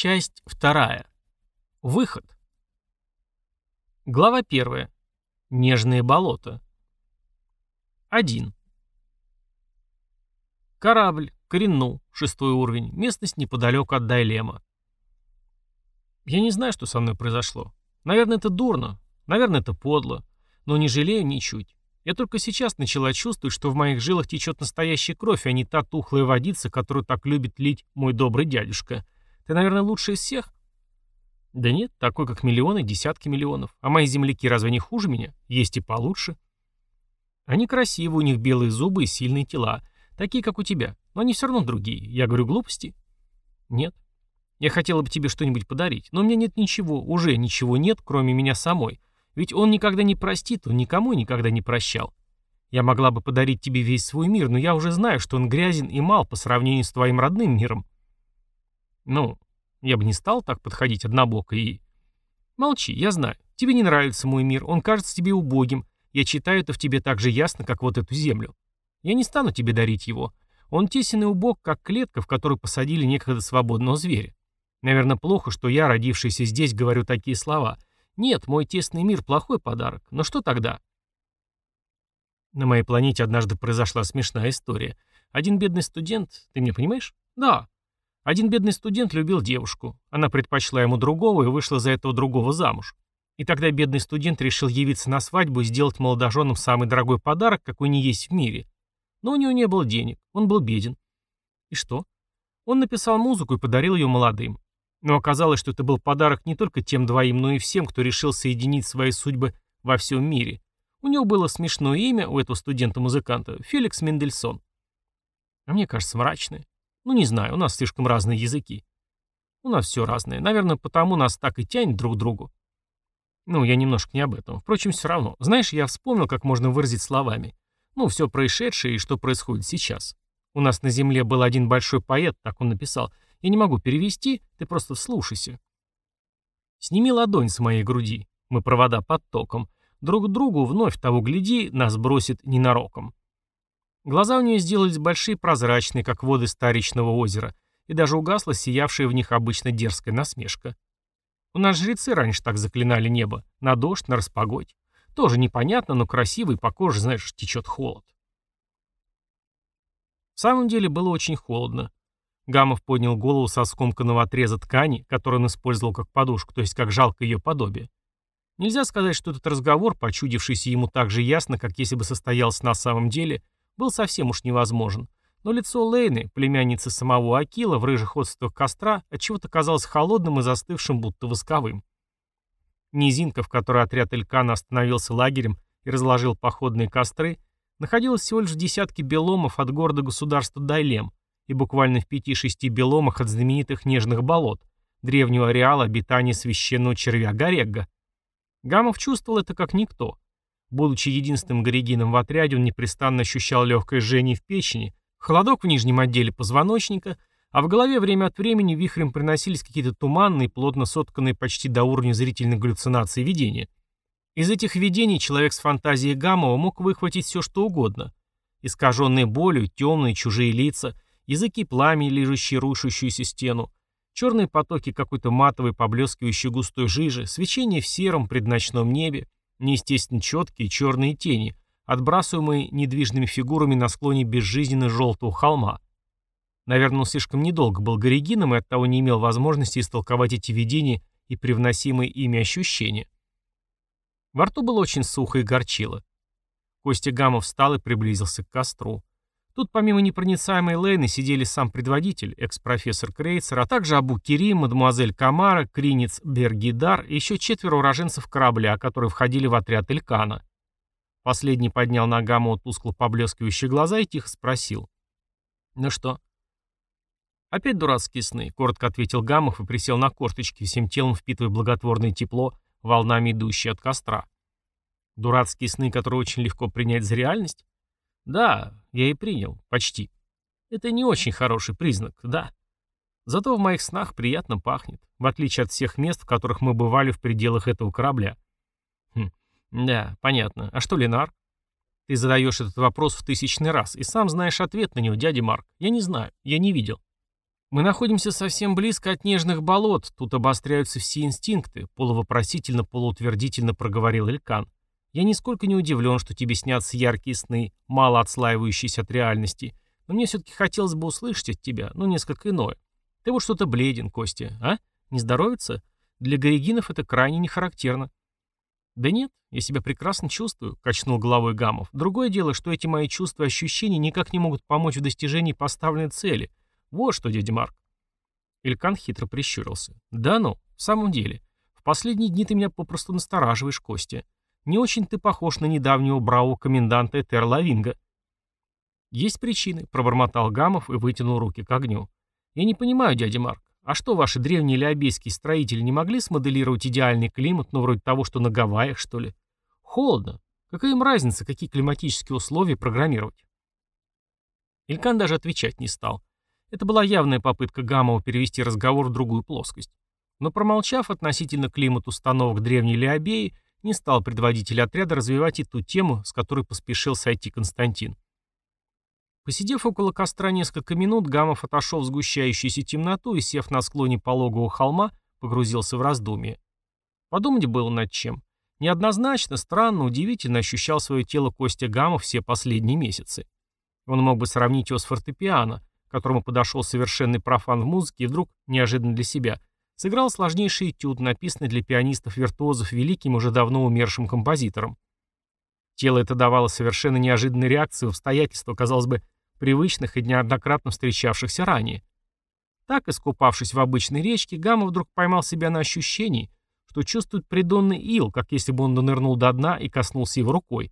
Часть вторая. Выход. Глава первая. Нежные болота. 1. Корабль, Коренну, шестой уровень, местность неподалеку от Дайлема. Я не знаю, что со мной произошло. Наверное, это дурно, наверное, это подло, но не жалею ничуть. Я только сейчас начала чувствовать, что в моих жилах течет настоящая кровь, а не та тухлая водица, которую так любит лить мой добрый дядюшка. Ты, наверное, лучший из всех? Да нет, такой как миллионы, десятки миллионов. А мои земляки разве не хуже меня? Есть и получше. Они красивы, у них белые зубы и сильные тела. Такие, как у тебя. Но они все равно другие. Я говорю глупости? Нет. Я хотела бы тебе что-нибудь подарить, но у меня нет ничего, уже ничего нет, кроме меня самой. Ведь он никогда не простит, он никому никогда не прощал. Я могла бы подарить тебе весь свой мир, но я уже знаю, что он грязен и мал по сравнению с твоим родным миром. Ну, я бы не стал так подходить однобоко и... Молчи, я знаю. Тебе не нравится мой мир, он кажется тебе убогим. Я читаю это в тебе так же ясно, как вот эту землю. Я не стану тебе дарить его. Он тесен и убог, как клетка, в которую посадили некогда свободного зверя. Наверное, плохо, что я, родившийся здесь, говорю такие слова. Нет, мой тесный мир – плохой подарок. Но что тогда? На моей планете однажды произошла смешная история. Один бедный студент, ты меня понимаешь? Да. Один бедный студент любил девушку. Она предпочла ему другого и вышла за этого другого замуж. И тогда бедный студент решил явиться на свадьбу и сделать молодоженам самый дорогой подарок, какой не есть в мире. Но у него не было денег, он был беден. И что? Он написал музыку и подарил ее молодым. Но оказалось, что это был подарок не только тем двоим, но и всем, кто решил соединить свои судьбы во всем мире. У него было смешное имя, у этого студента-музыканта, Феликс Мендельсон. А мне кажется, мрачное. Ну, не знаю, у нас слишком разные языки. У нас все разное. Наверное, потому нас так и тянет друг к другу. Ну, я немножко не об этом. Впрочем, все равно. Знаешь, я вспомнил, как можно выразить словами. Ну, все происшедшее и что происходит сейчас. У нас на Земле был один большой поэт, так он написал – я не могу перевести, ты просто вслушайся. Сними ладонь с моей груди. Мы провода под током. Друг другу вновь того гляди, нас бросит ненароком. Глаза у нее сделались большие прозрачные, как воды старичного озера, и даже угасла сиявшая в них обычно дерзкая насмешка. У нас жрецы раньше так заклинали небо. На дождь, на распогодь. Тоже непонятно, но красиво, и по коже, знаешь, течет холод. В самом деле было очень холодно. Гамов поднял голову со скомканного отреза ткани, который он использовал как подушку, то есть как жалко ее подобие. Нельзя сказать, что этот разговор, почудившийся ему так же ясно, как если бы состоялся на самом деле, был совсем уж невозможен. Но лицо Лейны, племянницы самого Акила, в рыжих отсутствиях костра, отчего-то казалось холодным и застывшим, будто восковым. Низинка, в которой отряд Элькана остановился лагерем и разложил походные костры, находилась всего лишь в десятке беломов от города государства Дайлем, и буквально в пяти-шести беломах от знаменитых нежных болот, древнего ареала обитания священного червя Горегга. Гамов чувствовал это как никто. Будучи единственным горегином в отряде, он непрестанно ощущал легкое жжение в печени, холодок в нижнем отделе позвоночника, а в голове время от времени вихрем приносились какие-то туманные, плотно сотканные почти до уровня зрительных галлюцинаций видения. Из этих видений человек с фантазией Гамова мог выхватить все, что угодно. Искаженные болью, темные, чужие лица – языки пламени, лижущие рушащуюся стену, черные потоки какой-то матовой, поблескивающей густой жижи, свечение в сером предночном небе, неестественно четкие черные тени, отбрасываемые недвижными фигурами на склоне безжизненно желтого холма. Наверное, он слишком недолго был горигином и оттого не имел возможности истолковать эти видения и привносимые ими ощущения. Во рту было очень сухо и горчило. Костя Гамов встал и приблизился к костру. Тут помимо непроницаемой Лейны сидели сам предводитель, экс-профессор Крейцер, а также Абу Кирим, мадемуазель Камара, Кринец Бергидар и еще четверо уроженцев корабля, которые входили в отряд Элькана. Последний поднял на Гамму тускло поблескивающие глаза и тихо спросил. «Ну что?» «Опять дурацкие сны», — коротко ответил Гамов и присел на корточки, всем телом впитывая благотворное тепло, волнами идущее от костра. «Дурацкие сны, которые очень легко принять за реальность?» Да, я и принял. Почти. Это не очень хороший признак, да. Зато в моих снах приятно пахнет, в отличие от всех мест, в которых мы бывали в пределах этого корабля. Хм, да, понятно. А что Ленар? Ты задаешь этот вопрос в тысячный раз, и сам знаешь ответ на него, дядя Марк. Я не знаю, я не видел. Мы находимся совсем близко от нежных болот, тут обостряются все инстинкты, полувопросительно, полуутвердительно проговорил Элькан. Я нисколько не удивлен, что тебе снятся яркие сны, мало отслаивающиеся от реальности, но мне все-таки хотелось бы услышать от тебя, ну, несколько иное. Ты вот что-то бледен, Костя, а? Не здоровится? Для горегинов это крайне не характерно. Да нет, я себя прекрасно чувствую, качнул головой Гамов. Другое дело, что эти мои чувства и ощущения никак не могут помочь в достижении поставленной цели. Вот что, дядя Марк. Илькан хитро прищурился. Да ну, в самом деле. В последние дни ты меня попросту настораживаешь, Костя. Не очень ты похож на недавнего бравого коменданта Этер Лавинга. Есть причины, пробормотал Гамов и вытянул руки к огню. Я не понимаю, дядя Марк, а что ваши древние лиобейские строители не могли смоделировать идеальный климат, ну вроде того, что на Гавайях, что ли? Холодно. Какая им разница, какие климатические условия программировать? Илькан даже отвечать не стал. Это была явная попытка Гамова перевести разговор в другую плоскость. Но промолчав относительно климат установок древней Лиобеи, не стал предводитель отряда развивать и ту тему, с которой поспешил сойти Константин. Посидев около костра несколько минут, Гамов отошел в сгущающуюся темноту и, сев на склоне пологого холма, погрузился в раздумье. Подумать было над чем. Неоднозначно, странно, удивительно ощущал свое тело Костя Гамов все последние месяцы. Он мог бы сравнить его с фортепиано, к которому подошел совершенный профан в музыке и вдруг, неожиданно для себя, сыграл сложнейший этюд, написанный для пианистов-виртуозов великим уже давно умершим композитором. Тело это давало совершенно неожиданные реакции в обстоятельства, казалось бы, привычных и неоднократно встречавшихся ранее. Так, искупавшись в обычной речке, Гамма вдруг поймал себя на ощущении, что чувствует придонный ил, как если бы он донырнул до дна и коснулся его рукой.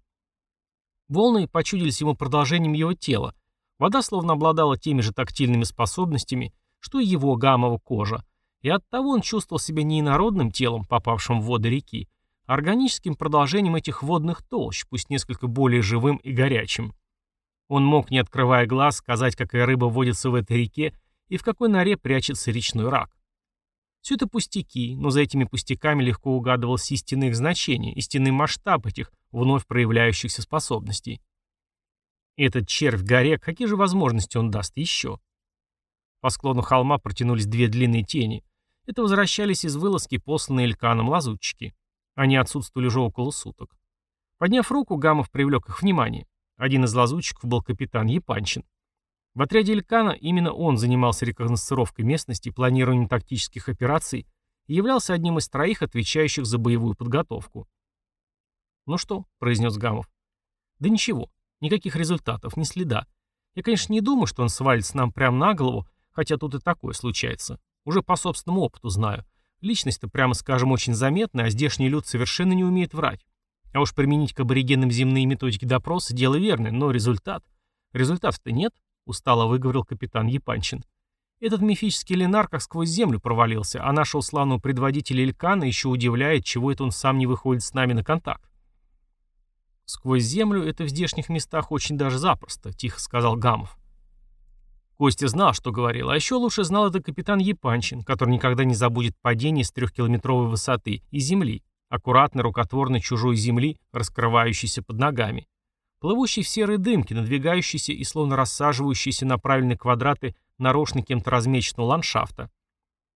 Волны почудились ему продолжением его тела, Вода словно обладала теми же тактильными способностями, что и его гамова кожа, и оттого он чувствовал себя не инородным телом, попавшим в воды реки, а органическим продолжением этих водных толщ, пусть несколько более живым и горячим. Он мог, не открывая глаз, сказать, какая рыба водится в этой реке и в какой норе прячется речной рак. Все это пустяки, но за этими пустяками легко угадывалось истинное их значение, истинный масштаб этих вновь проявляющихся способностей. Этот червь горе, какие же возможности он даст еще? По склону холма протянулись две длинные тени. Это возвращались из вылазки посланные Эльканом лазутчики. Они отсутствовали уже около суток. Подняв руку, Гамов привлек их внимание. Один из лазутчиков был капитан Епанчин. В отряде Элькана именно он занимался рекогносцировкой местности, планированием тактических операций и являлся одним из троих, отвечающих за боевую подготовку. «Ну что?» — произнес Гамов. «Да ничего. Никаких результатов, ни следа. Я, конечно, не думаю, что он свалится нам прямо на голову, хотя тут и такое случается. Уже по собственному опыту знаю. Личность-то, прямо скажем, очень заметная, а здешний люд совершенно не умеет врать. А уж применить к аборигенам земные методики допроса – дело верное, но результат... Результатов-то нет, устало выговорил капитан Епанчин. Этот мифический Ленар как сквозь землю провалился, а нашего славного предводителя Илькана еще удивляет, чего это он сам не выходит с нами на контакт. «Сквозь землю это в здешних местах очень даже запросто», — тихо сказал Гамов. Костя знал, что говорил, а еще лучше знал это капитан Епанчин, который никогда не забудет падение с трехкилометровой высоты и земли, аккуратной рукотворной чужой земли, раскрывающейся под ногами, плывущей в серой дымке, надвигающейся и словно рассаживающейся на правильные квадраты нарочно кем-то размеченного ландшафта.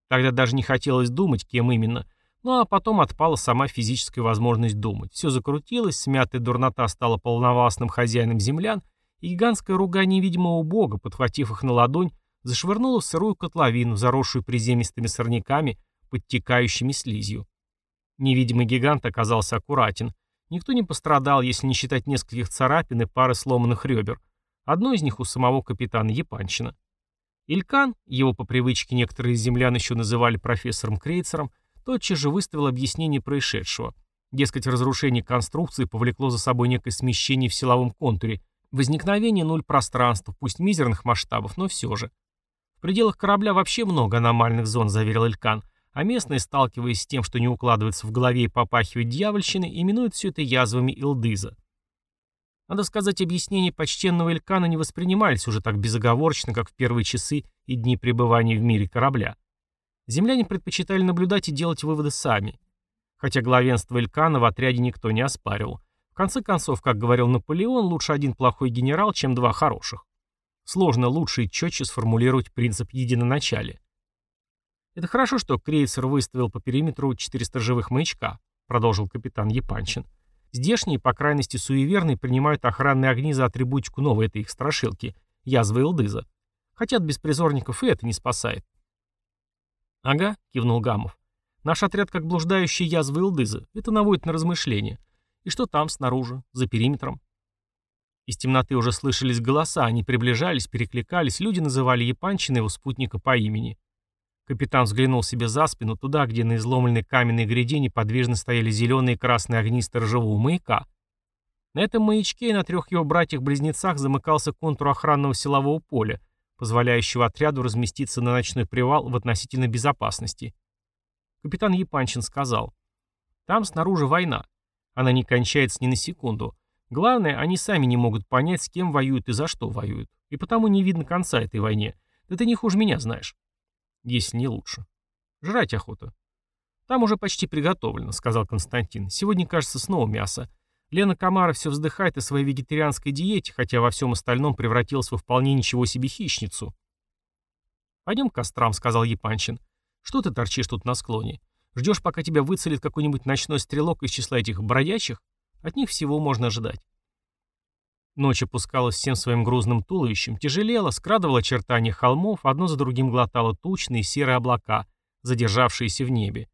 Тогда даже не хотелось думать, кем именно — ну а потом отпала сама физическая возможность думать. Все закрутилось, смятая дурнота стала полновластным хозяином землян, и гигантская руга невидимого бога, подхватив их на ладонь, зашвырнула в сырую котловину, заросшую приземистыми сорняками, подтекающими слизью. Невидимый гигант оказался аккуратен. Никто не пострадал, если не считать нескольких царапин и пары сломанных ребер. Одно из них у самого капитана Епанчина. Илькан, его по привычке некоторые из землян еще называли профессором Крейцером, тотчас же выставил объяснение происшедшего. Дескать, разрушение конструкции повлекло за собой некое смещение в силовом контуре, возникновение нуль пространства, пусть мизерных масштабов, но все же. В пределах корабля вообще много аномальных зон, заверил Элькан, а местные, сталкиваясь с тем, что не укладывается в голове и попахивает дьявольщиной, именуют все это язвами Илдыза. Надо сказать, объяснения почтенного Элькана не воспринимались уже так безоговорочно, как в первые часы и дни пребывания в мире корабля. Земляне предпочитали наблюдать и делать выводы сами. Хотя главенство Элькана в отряде никто не оспаривал. Конце концов, как говорил Наполеон, лучше один плохой генерал, чем два хороших. Сложно лучше и четче сформулировать принцип единоначалия. «Это хорошо, что крейсер выставил по периметру четыре сторожевых маячка», продолжил капитан Епанчин. «Здешние, по крайности суеверные, принимают охранные огни за атрибутику новой этой их страшилки, язвы Элдыза. Хотя от беспризорников и это не спасает». «Ага», — кивнул Гамов. «Наш отряд как блуждающие язвы Элдыза. Это наводит на размышления. И что там, снаружи, за периметром?» Из темноты уже слышались голоса, они приближались, перекликались, люди называли Епанчина его спутника по имени. Капитан взглянул себе за спину, туда, где на изломленной каменной гряде неподвижно стояли зеленые и красные огни сторожевого маяка. На этом маячке и на трех его братьях-близнецах замыкался контур охранного силового поля, позволяющего отряду разместиться на ночной привал в относительной безопасности. Капитан Епанчин сказал, «Там снаружи война. Она не кончается ни на секунду. Главное, они сами не могут понять, с кем воюют и за что воюют. И потому не видно конца этой войне. Да ты не хуже меня знаешь». Если не лучше. Жрать охота. Там уже почти приготовлено, сказал Константин. Сегодня, кажется, снова мясо. Лена Комара все вздыхает о своей вегетарианской диете, хотя во всем остальном превратилась во вполне ничего себе хищницу. «Пойдем к кострам», — сказал Епанчин. «Что ты торчишь тут на склоне? Ждешь, пока тебя выцелит какой-нибудь ночной стрелок из числа этих бродячих? От них всего можно ожидать». Ночь опускалась всем своим грузным туловищем, тяжелела, скрадывала очертания холмов, одно за другим глотала тучные серые облака, задержавшиеся в небе.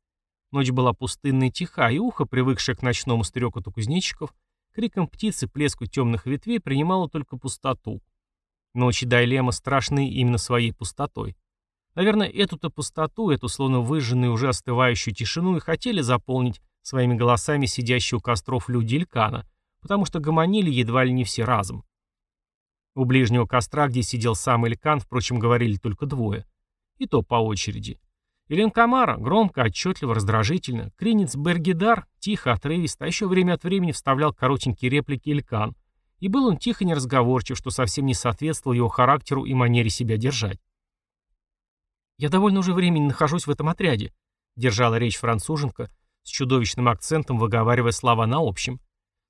Ночь была пустынной и тиха, и ухо, привыкшее к ночному стрекоту кузнечиков, криком птицы, плеску темных ветвей, принимало только пустоту. Ночи Дайлема страшны именно своей пустотой. Наверное, эту-то пустоту, эту словно выжженную уже остывающую тишину и хотели заполнить своими голосами сидящие у костров люди Илькана, потому что гомонили едва ли не все разом. У ближнего костра, где сидел сам Илькан, впрочем, говорили только двое. И то по очереди. Илен Камара, громко, отчетливо, раздражительно. Кринец Бергидар, тихо, отрывисто, а еще время от времени вставлял коротенькие реплики Илькан. И был он тихо неразговорчив, что совсем не соответствовало его характеру и манере себя держать. «Я довольно уже времени нахожусь в этом отряде», — держала речь француженка, с чудовищным акцентом выговаривая слова на общем.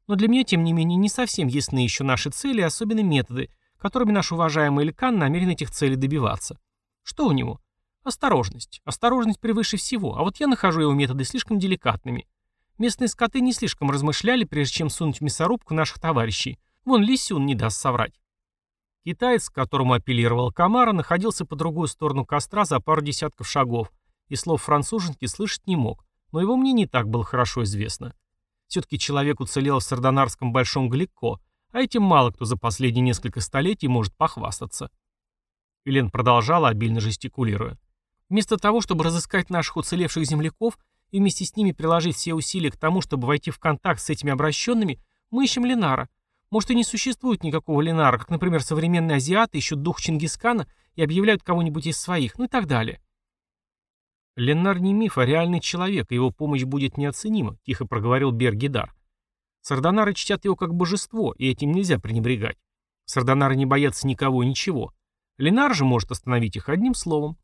Но для меня, тем не менее, не совсем ясны еще наши цели и особенно методы, которыми наш уважаемый Илькан намерен этих целей добиваться. Что у него? Осторожность. Осторожность превыше всего, а вот я нахожу его методы слишком деликатными. Местные скоты не слишком размышляли, прежде чем сунуть в мясорубку наших товарищей. Вон Лисюн не даст соврать. Китаец, к которому апеллировал Камара, находился по другую сторону костра за пару десятков шагов, и слов француженки слышать не мог, но его мне не так было хорошо известно. Все-таки человек уцелел в Сардонарском Большом Гликко, а этим мало кто за последние несколько столетий может похвастаться. Елен продолжала, обильно жестикулируя. Вместо того, чтобы разыскать наших уцелевших земляков и вместе с ними приложить все усилия к тому, чтобы войти в контакт с этими обращенными, мы ищем Ленара. Может и не существует никакого Ленара, как, например, современные азиаты ищут дух Чингисхана и объявляют кого-нибудь из своих, ну и так далее. «Ленар не миф, а реальный человек, и его помощь будет неоценима», — тихо проговорил Бергидар. «Сардонары чтят его как божество, и этим нельзя пренебрегать. Сардонары не боятся никого и ничего. Ленар же может остановить их одним словом».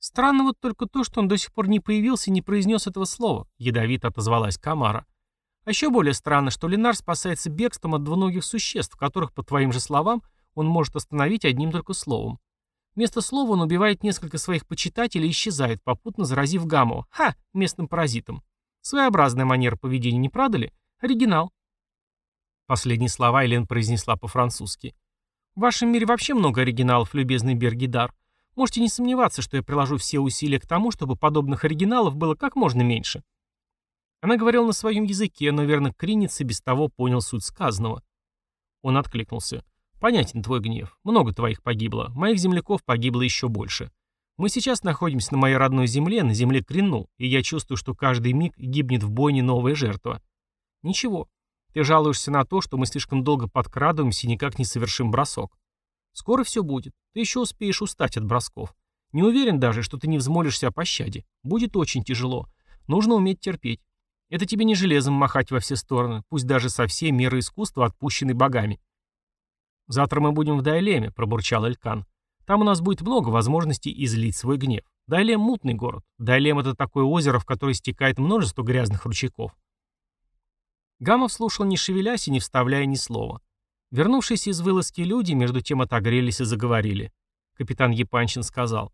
«Странно вот только то, что он до сих пор не появился и не произнес этого слова», — ядовито отозвалась Камара. «А еще более странно, что Ленар спасается бегством от двуногих существ, которых, по твоим же словам, он может остановить одним только словом. Вместо слова он убивает несколько своих почитателей и исчезает, попутно заразив Гаму. Ха! Местным паразитом. Своеобразная манера поведения, не правда ли? Оригинал. Последние слова Элен произнесла по-французски. В вашем мире вообще много оригиналов, любезный Бергидар. Можете не сомневаться, что я приложу все усилия к тому, чтобы подобных оригиналов было как можно меньше. Она говорила на своем языке, но верно Кринец и без того понял суть сказанного. Он откликнулся. Понятен твой гнев. Много твоих погибло. Моих земляков погибло еще больше. Мы сейчас находимся на моей родной земле, на земле Крину, и я чувствую, что каждый миг гибнет в бойне новая жертва. Ничего. Ты жалуешься на то, что мы слишком долго подкрадываемся и никак не совершим бросок. Скоро все будет. Ты еще успеешь устать от бросков. Не уверен даже, что ты не взмолишься о пощаде. Будет очень тяжело. Нужно уметь терпеть. Это тебе не железом махать во все стороны, пусть даже со всей меры искусства, отпущенной богами. «Завтра мы будем в Дайлеме», — пробурчал Элькан. «Там у нас будет много возможностей излить свой гнев. Дайлем — мутный город. Дайлем — это такое озеро, в которое стекает множество грязных ручейков». Гамов слушал, не шевелясь и не вставляя ни слова. Вернувшиеся из вылазки люди между тем отогрелись и заговорили. Капитан Епанчин сказал.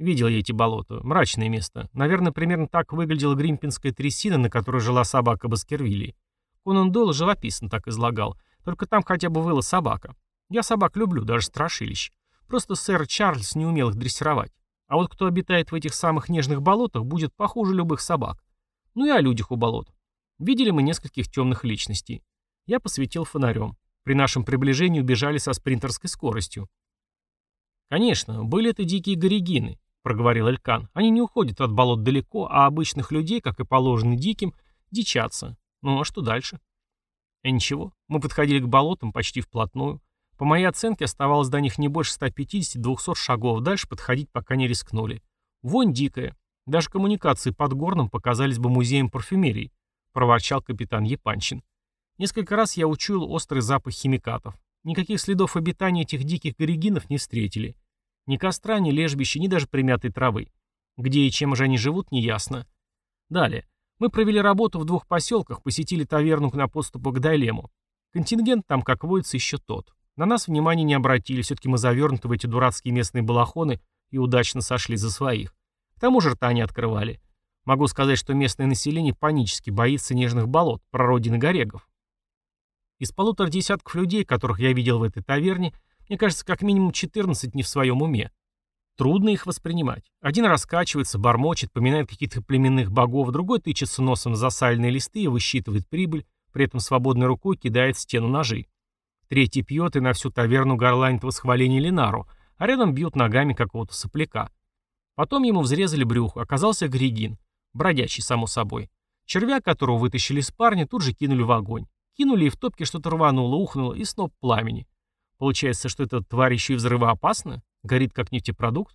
«Видел я эти болота. Мрачное место. Наверное, примерно так выглядела гримпинская трясина, на которой жила собака Баскервилли. Конан Дойл живописно так излагал. Только там хотя бы выла собака. Я собак люблю, даже страшилищ. Просто сэр Чарльз не умел их дрессировать. А вот кто обитает в этих самых нежных болотах, будет похуже любых собак. Ну и о людях у болот. Видели мы нескольких темных личностей. Я посветил фонарем. При нашем приближении убежали со спринтерской скоростью. «Конечно, были это дикие горигины», — проговорил Элькан. «Они не уходят от болот далеко, а обычных людей, как и положено диким, дичатся. Ну а что дальше?» «А ничего, мы подходили к болотам почти вплотную. По моей оценке, оставалось до них не больше 150-200 шагов, дальше подходить пока не рискнули. Вонь дикая. Даже коммуникации под горном показались бы музеем парфюмерии, проворчал капитан Епанчин. Несколько раз я учуял острый запах химикатов. Никаких следов обитания этих диких горигинов не встретили. Ни костра, ни лежбища, ни даже примятой травы. Где и чем же они живут, неясно. Далее. Мы провели работу в двух поселках, посетили таверну на подступу к Дайлему. Контингент там, как водится, еще тот. На нас внимания не обратили, все-таки мы завернуты в эти дурацкие местные балахоны и удачно сошли за своих. К тому же рта не открывали. Могу сказать, что местное население панически боится нежных болот, прародины горегов. Из полутора десятков людей, которых я видел в этой таверне, мне кажется, как минимум 14 не в своем уме. Трудно их воспринимать. Один раскачивается, бормочет, поминает каких-то племенных богов, другой тычется носом в засальные листы и высчитывает прибыль, при этом свободной рукой кидает в стену ножи. Третий пьет и на всю таверну горланит восхваление Ленару, а рядом бьют ногами какого-то сопляка. Потом ему взрезали брюхо, оказался Григин, бродячий, само собой. Червя, которого вытащили из парня, тут же кинули в огонь. Кинули, и в топке что-то рвануло, ухнуло, и сноп пламени. Получается, что эта тварь еще и взрывоопасна? Горит как нефтепродукт?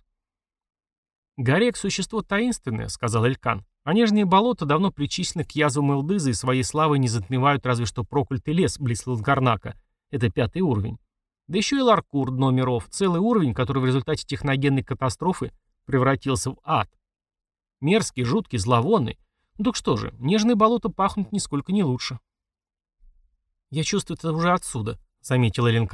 «Горек — существо таинственное», — сказал Элькан. «А нежные болота давно причислены к язвам Элдыза и своей славой не затмевают разве что проклятый лес близ Лангарнака, это пятый уровень. Да еще и Ларкур, дно миров, целый уровень, который в результате техногенной катастрофы превратился в ад. Мерзкий, жуткий, зловонный. Ну так что же, нежные болота пахнут нисколько не лучше. «Я чувствую это уже отсюда», — заметила Элен.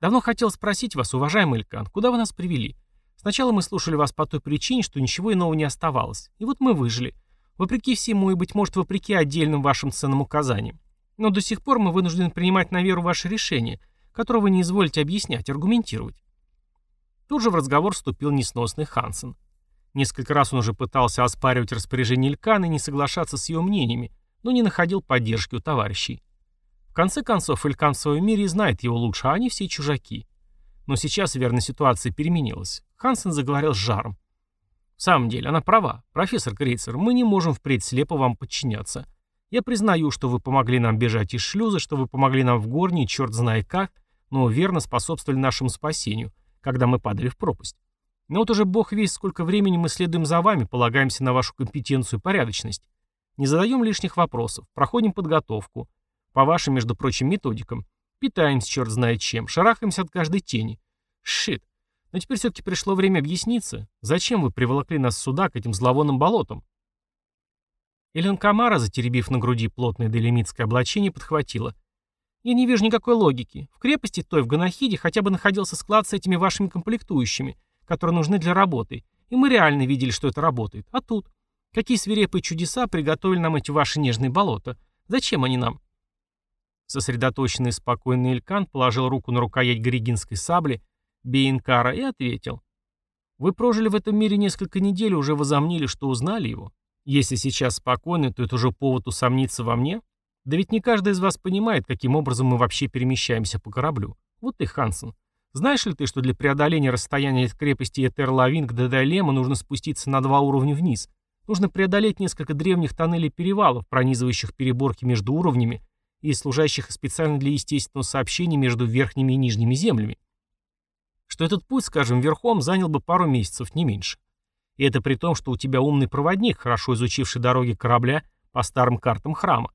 «Давно хотел спросить вас, уважаемый Элькан, куда вы нас привели? Сначала мы слушали вас по той причине, что ничего иного не оставалось. И вот мы выжили. Вопреки всему и, быть может, вопреки отдельным вашим ценным указаниям. Но до сих пор мы вынуждены принимать на веру ваше решение, которое вы не изволите объяснять, аргументировать. Тут же в разговор вступил несносный Хансен. Несколько раз он уже пытался оспаривать распоряжение Илькана и не соглашаться с ее мнениями, но не находил поддержки у товарищей. Конце концов, Илькан в своем мире знает его лучше, а они все чужаки. Но сейчас, верно, ситуация переменилась. Хансен заговорил с жаром. В самом деле, она права. Профессор Крейцер, мы не можем впредь слепо вам подчиняться. Я признаю, что вы помогли нам бежать из шлюза, что вы помогли нам в горне, черт знает как, но верно способствовали нашему спасению, когда мы падали в пропасть. Но вот уже бог весь, сколько времени мы следуем за вами, полагаемся на вашу компетенцию и порядочность. Не задаем лишних вопросов, проходим подготовку. По вашим, между прочим, методикам. Питаемся черт знает чем, шарахаемся от каждой тени. Шит. Но теперь все-таки пришло время объясниться. Зачем вы приволокли нас сюда, к этим зловонным болотам? Элен Камара, затеребив на груди плотное делимитское облачение, подхватила. «Я не вижу никакой логики. В крепости той в Ганахиде хотя бы находился склад с этими вашими комплектующими, которые нужны для работы, и мы реально видели, что это работает. А тут? Какие свирепые чудеса приготовили нам эти ваши нежные болота? Зачем они нам?» Сосредоточенный спокойный Элькан положил руку на рукоять горигинской сабли, Бейнкара, и ответил. «Вы прожили в этом мире несколько недель и уже возомнили, что узнали его. Если сейчас спокойно, то это уже повод усомниться во мне? Да ведь не каждый из вас понимает, каким образом мы вообще перемещаемся по кораблю. Вот ты, Хансен. Знаешь ли ты, что для преодоления расстояния от крепости Этерлавин к Дедайлема нужно спуститься на два уровня вниз? Нужно преодолеть несколько древних тоннелей перевалов, пронизывающих переборки между уровнями и служащих специально для естественного сообщения между верхними и нижними землями. Что этот путь, скажем, верхом занял бы пару месяцев, не меньше. И это при том, что у тебя умный проводник, хорошо изучивший дороги корабля по старым картам храма.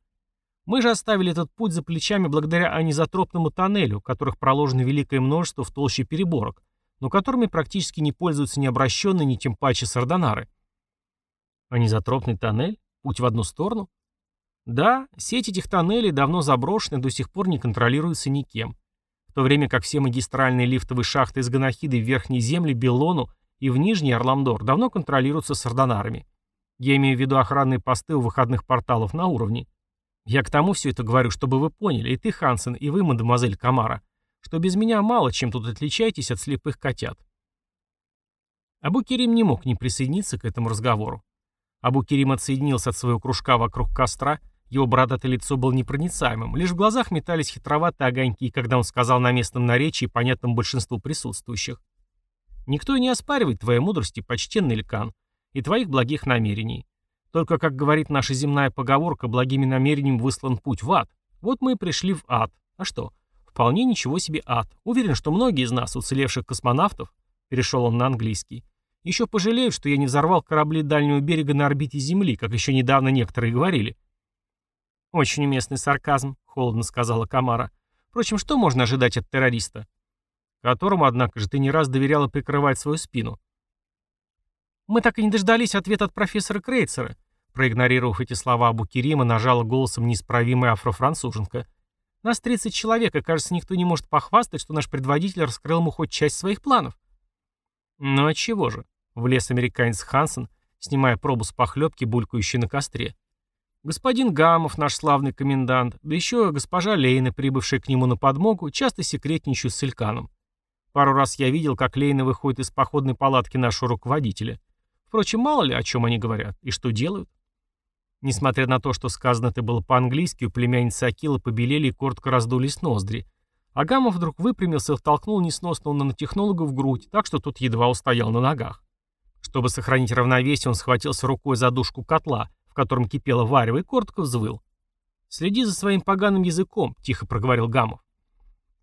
Мы же оставили этот путь за плечами благодаря анизотропному тоннелю, которых проложено великое множество в толще переборок, но которыми практически не пользуются ни обращенные, ни тем паче сардонары. Анизотропный тоннель? Путь в одну сторону? Да, сеть этих тоннелей давно заброшена и до сих пор не контролируется никем. В то время как все магистральные лифтовые шахты из Ганахиды в Верхней Земле, Белону и в Нижний Орламдор давно контролируются сардонарами. Я имею в виду охранные посты у выходных порталов на уровне. Я к тому все это говорю, чтобы вы поняли, и ты, Хансен, и вы, мадемуазель Камара, что без меня мало чем тут отличаетесь от слепых котят. Абу Керим не мог не присоединиться к этому разговору. Абу Керим отсоединился от своего кружка вокруг костра, его бородатое лицо было непроницаемым, лишь в глазах метались хитроватые огоньки, когда он сказал на местном наречии, понятном большинству присутствующих. «Никто и не оспаривает твоей мудрости, почтенный Лькан, и твоих благих намерений. Только, как говорит наша земная поговорка, благими намерениями выслан путь в ад. Вот мы и пришли в ад. А что? Вполне ничего себе ад. Уверен, что многие из нас, уцелевших космонавтов, перешел он на английский, еще пожалеют, что я не взорвал корабли дальнего берега на орбите Земли, как еще недавно некоторые говорили. Очень уместный сарказм, холодно сказала Камара. Впрочем, что можно ожидать от террориста? Которому, однако же, ты не раз доверяла прикрывать свою спину. Мы так и не дождались ответа от профессора Крейцера. Проигнорировав эти слова Абу Керима, нажала голосом неисправимая афрофранцуженка. Нас 30 человек, и, кажется, никто не может похвастать, что наш предводитель раскрыл ему хоть часть своих планов. Ну а чего же? Влез американец Хансен, снимая пробу с похлебки, булькающей на костре. Господин Гамов, наш славный комендант, да еще госпожа Лейна, прибывшая к нему на подмогу, часто секретничают с Ильканом. Пару раз я видел, как Лейна выходит из походной палатки нашего руководителя. Впрочем, мало ли, о чем они говорят и что делают. Несмотря на то, что сказано это было по-английски, у племянницы Акила побелели и коротко раздулись ноздри. Агамов вдруг выпрямился и втолкнул несносного нанотехнолога в грудь, так что тот едва устоял на ногах. Чтобы сохранить равновесие, он схватился рукой за дужку котла, в котором кипело варево, и коротко взвыл. «Следи за своим поганым языком», — тихо проговорил Гамов.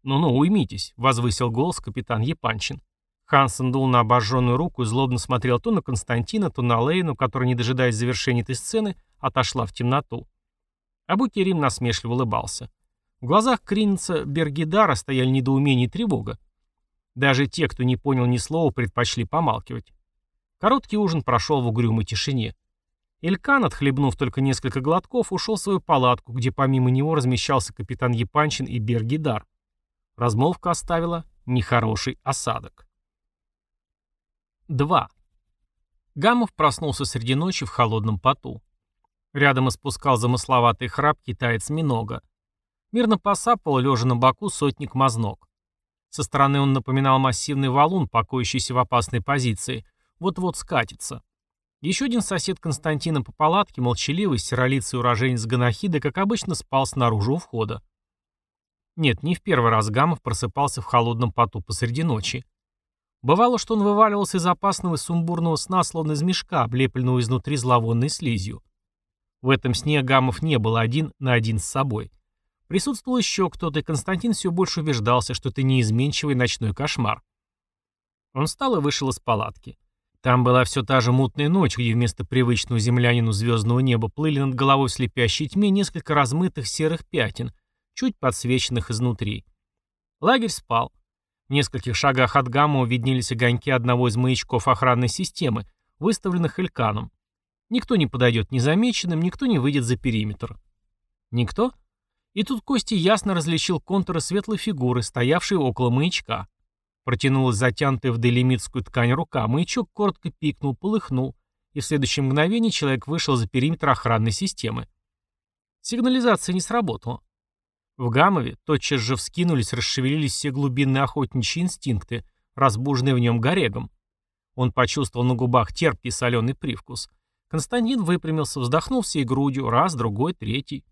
«Ну-ну, уймитесь», — возвысил голос капитан Епанчин. Хансен дул на обожженную руку и злобно смотрел то на Константина, то на Лейну, которая, не дожидаясь завершения этой сцены, отошла в темноту. Абу Керим насмешливо улыбался. В глазах Кринца Бергидара стояли недоумение и тревога. Даже те, кто не понял ни слова, предпочли помалкивать. Короткий ужин прошел в угрюмой тишине. Элькан, отхлебнув только несколько глотков, ушел в свою палатку, где помимо него размещался капитан Епанчин и Бергидар. Размолвка оставила нехороший осадок. 2. Гамов проснулся среди ночи в холодном поту. Рядом испускал замысловатый храп китаец Минога. Мирно посапывал, лежа на боку, сотник Мазнок. Со стороны он напоминал массивный валун, покоящийся в опасной позиции. Вот-вот скатится. Еще один сосед Константина по палатке, молчаливый, серолицый уроженец Ганахида, как обычно, спал снаружи у входа. Нет, не в первый раз Гамов просыпался в холодном поту посреди ночи. Бывало, что он вываливался из опасного и сумбурного сна, словно из мешка, облепленного изнутри зловонной слизью. В этом сне Гамов не был один на один с собой. Присутствовал еще кто-то, и Константин все больше убеждался, что это неизменчивый ночной кошмар. Он встал и вышел из палатки. Там была все та же мутная ночь, где вместо привычного землянину звездного неба плыли над головой в слепящей тьме несколько размытых серых пятен, чуть подсвеченных изнутри. Лагерь спал. В нескольких шагах от Гамма виднелись огоньки одного из маячков охранной системы, выставленных Эльканом. Никто не подойдет незамеченным, никто не выйдет за периметр. Никто? И тут Кости ясно различил контуры светлой фигуры, стоявшей около маячка. Протянулась затянутая в делимитскую ткань рука, маячок коротко пикнул, полыхнул, и в следующее мгновение человек вышел за периметр охранной системы. Сигнализация не сработала. В Гамове тотчас же вскинулись, расшевелились все глубинные охотничьи инстинкты, разбуженные в нем горегом. Он почувствовал на губах терпкий соленый привкус. Константин выпрямился, вздохнул всей грудью, раз, другой, третий.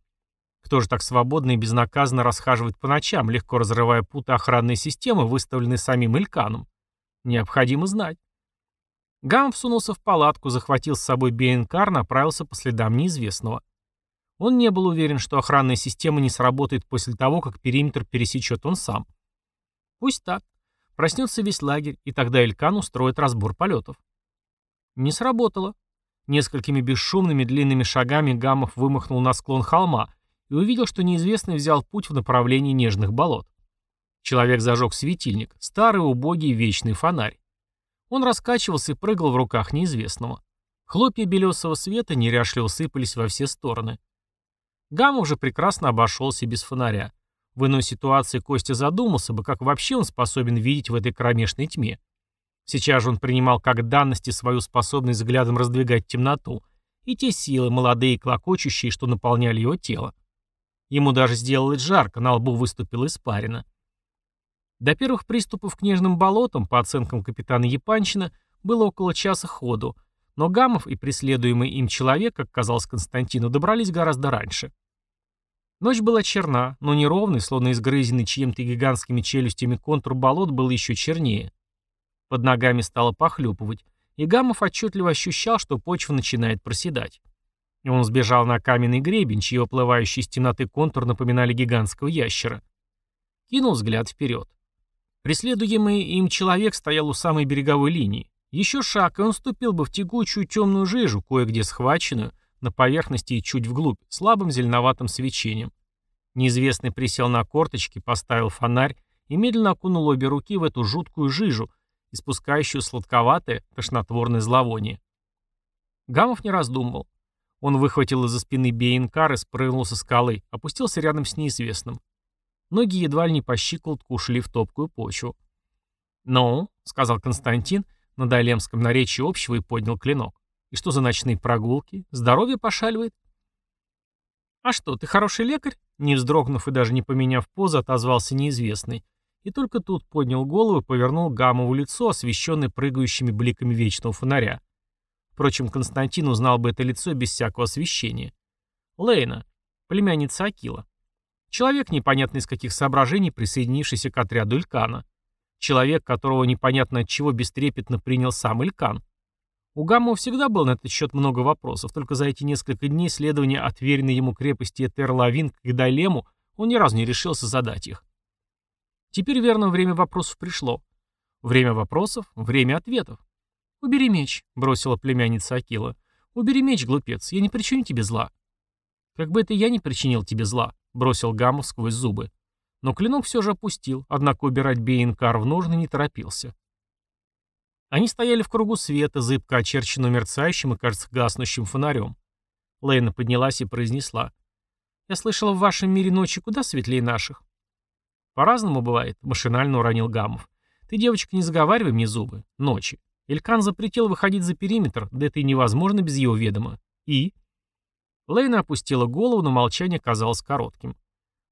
Кто же так свободно и безнаказанно расхаживает по ночам, легко разрывая путы охранной системы, выставленные самим Ильканом? Необходимо знать. Гам всунулся в палатку, захватил с собой Бейнкар, направился по следам неизвестного. Он не был уверен, что охранная система не сработает после того, как периметр пересечет он сам. Пусть так. Проснется весь лагерь, и тогда Элькан устроит разбор полетов. Не сработало. Несколькими бесшумными длинными шагами Гамов вымахнул на склон холма и увидел, что неизвестный взял путь в направлении нежных болот. Человек зажег светильник, старый, убогий, вечный фонарь. Он раскачивался и прыгал в руках неизвестного. Хлопья белесого света неряшливо сыпались во все стороны. Гамов же прекрасно обошелся без фонаря. В иной ситуации Костя задумался бы, как вообще он способен видеть в этой кромешной тьме. Сейчас же он принимал как данности свою способность взглядом раздвигать темноту и те силы, молодые и клокочущие, что наполняли его тело. Ему даже сделалось жарко, на лбу выступила испарина. До первых приступов к нежным болотам, по оценкам капитана Епанчина, было около часа ходу, но Гамов и преследуемый им человек, как казалось Константину, добрались гораздо раньше. Ночь была черна, но неровный, словно изгрызенный чьим-то гигантскими челюстями контур болот был еще чернее. Под ногами стало похлюпывать, и Гамов отчетливо ощущал, что почва начинает проседать. Он сбежал на каменный гребень, чьи оплывающие из темноты контур напоминали гигантского ящера. Кинул взгляд вперед. Преследуемый им человек стоял у самой береговой линии. Еще шаг, и он ступил бы в тягучую темную жижу, кое-где схваченную, на поверхности и чуть вглубь, слабым зеленоватым свечением. Неизвестный присел на корточки, поставил фонарь и медленно окунул обе руки в эту жуткую жижу, испускающую сладковатое, тошнотворное зловоние. Гамов не раздумывал. Он выхватил из-за спины Бейнкар и спрыгнул со скалы, опустился рядом с неизвестным. Ноги едва ли не по щиколотку ушли в топкую почву. «Ну», — сказал Константин, на дайлемском наречии общего и поднял клинок. «И что за ночные прогулки? Здоровье пошаливает?» «А что, ты хороший лекарь?» Не вздрогнув и даже не поменяв позу, отозвался неизвестный. И только тут поднял голову и повернул Гамову лицо, освещенное прыгающими бликами вечного фонаря. Впрочем, Константин узнал бы это лицо без всякого освещения. Лейна, племянница Акила. Человек, непонятно из каких соображений, присоединившийся к отряду Илькана. Человек, которого непонятно от чего бестрепетно принял сам Илькан. У Гамму всегда было на этот счет много вопросов, только за эти несколько дней следования от веренной ему крепости Этер-Лавин к Дайлему он ни разу не решился задать их. Теперь верно время вопросов пришло. Время вопросов, время ответов. «Убери меч», — бросила племянница Акила. «Убери меч, глупец, я не причиню тебе зла». «Как бы это я не причинил тебе зла», — бросил Гамов сквозь зубы. Но клинок все же опустил, однако убирать Бейнкар в ножны не торопился. Они стояли в кругу света, зыбко очерченного мерцающим и, кажется, гаснущим фонарем. Лейна поднялась и произнесла. «Я слышала, в вашем мире ночи куда светлее наших». «По-разному бывает», — машинально уронил Гамов. «Ты, девочка, не заговаривай мне зубы. Ночи. Илькан запретил выходить за периметр, да это и невозможно без его ведома. И?» Лейна опустила голову, но молчание казалось коротким.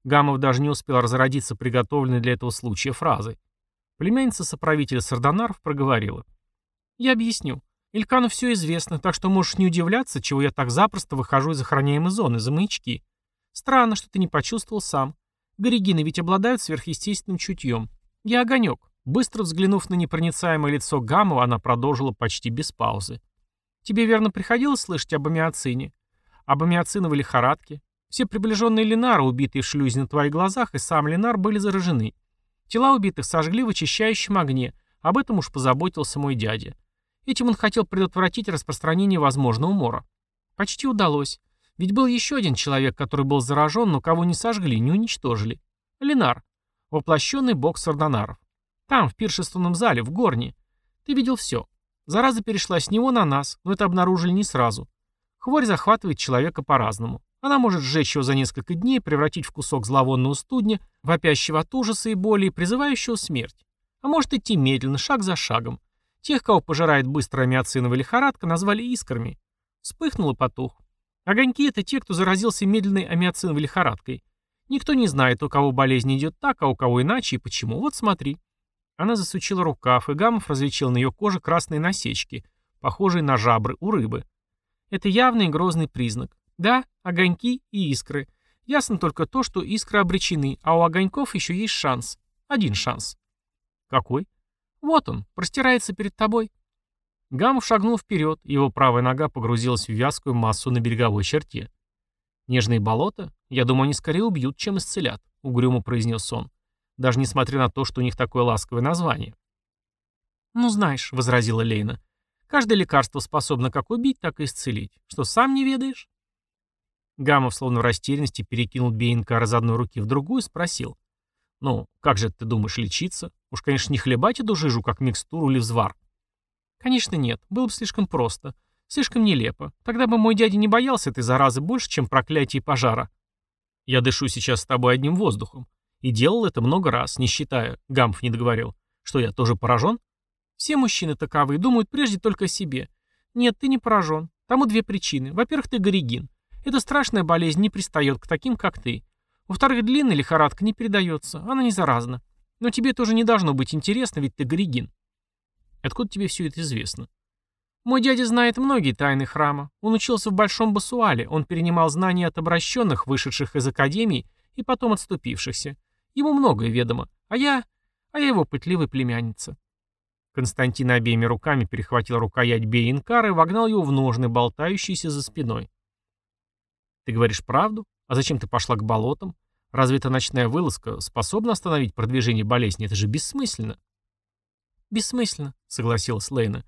Гамов даже не успел разродиться приготовленной для этого случая фразой. Племянница соправителя Сардонаров проговорила. «Я объясню. Илькану все известно, так что можешь не удивляться, чего я так запросто выхожу из охраняемой зоны, за маячки. Странно, что ты не почувствовал сам. Горигины ведь обладают сверхъестественным чутьем. Я огонек». Быстро взглянув на непроницаемое лицо Гамова, она продолжила почти без паузы. «Тебе верно приходилось слышать об амиоцине? Об амиоциновой лихорадке? Все приближенные Ленара, убитые в шлюзе на твоих глазах, и сам Ленар были заражены. Тела убитых сожгли в очищающем огне. Об этом уж позаботился мой дядя. Этим он хотел предотвратить распространение возможного мора. Почти удалось. Ведь был еще один человек, который был заражен, но кого не сожгли, не уничтожили. Ленар. Воплощенный бог сардонаров. Там, в пиршественном зале, в горне. Ты видел все. Зараза перешла с него на нас, но это обнаружили не сразу. Хворь захватывает человека по-разному. Она может сжечь его за несколько дней, превратить в кусок зловонного студня, вопящего от ужаса и боли и призывающего смерть. А может идти медленно, шаг за шагом. Тех, кого пожирает быстрая миоциновая лихорадка, назвали искрами. Вспыхнул и потух. Огоньки — это те, кто заразился медленной амиоциновой лихорадкой. Никто не знает, у кого болезнь идет так, а у кого иначе и почему. Вот смотри. Она засучила рукав, и Гамов различил на ее коже красные насечки, похожие на жабры у рыбы. Это явный грозный признак. Да, огоньки и искры. Ясно только то, что искры обречены, а у огоньков еще есть шанс. Один шанс. Какой? Вот он, простирается перед тобой. Гамов шагнул вперед, его правая нога погрузилась в вязкую массу на береговой черте. «Нежные болота? Я думаю, они скорее убьют, чем исцелят», — угрюмо произнес он. Даже несмотря на то, что у них такое ласковое название. «Ну, знаешь», — возразила Лейна, — «каждое лекарство способно как убить, так и исцелить. Что, сам не ведаешь?» Гамов, словно в растерянности, перекинул Бейнкар из одной руки в другую и спросил. «Ну, как же ты думаешь лечиться? Уж, конечно, не хлебать эту жижу, как микстуру или взвар». «Конечно нет, было бы слишком просто. Слишком нелепо. Тогда бы мой дядя не боялся этой заразы больше, чем проклятия и пожара». Я дышу сейчас с тобой одним воздухом. И делал это много раз, не считая. Гамф не договорил. Что я тоже поражен? Все мужчины таковы думают прежде только о себе. Нет, ты не поражен. Тому две причины. Во-первых, ты горигин. Эта страшная болезнь не пристает к таким, как ты. Во-вторых, длинная лихорадка не передается. Она не заразна. Но тебе тоже не должно быть интересно, ведь ты горигин. Откуда тебе все это известно? Мой дядя знает многие тайны храма. Он учился в Большом Басуале, он перенимал знания от обращенных, вышедших из академии и потом отступившихся. Ему многое ведомо, а я... а я его пытливая племянница. Константин обеими руками перехватил рукоять Бейнкара и вогнал его в ножны, болтающиеся за спиной. «Ты говоришь правду? А зачем ты пошла к болотам? Разве эта ночная вылазка способна остановить продвижение болезни? Это же бессмысленно». «Бессмысленно», — согласилась Лейна.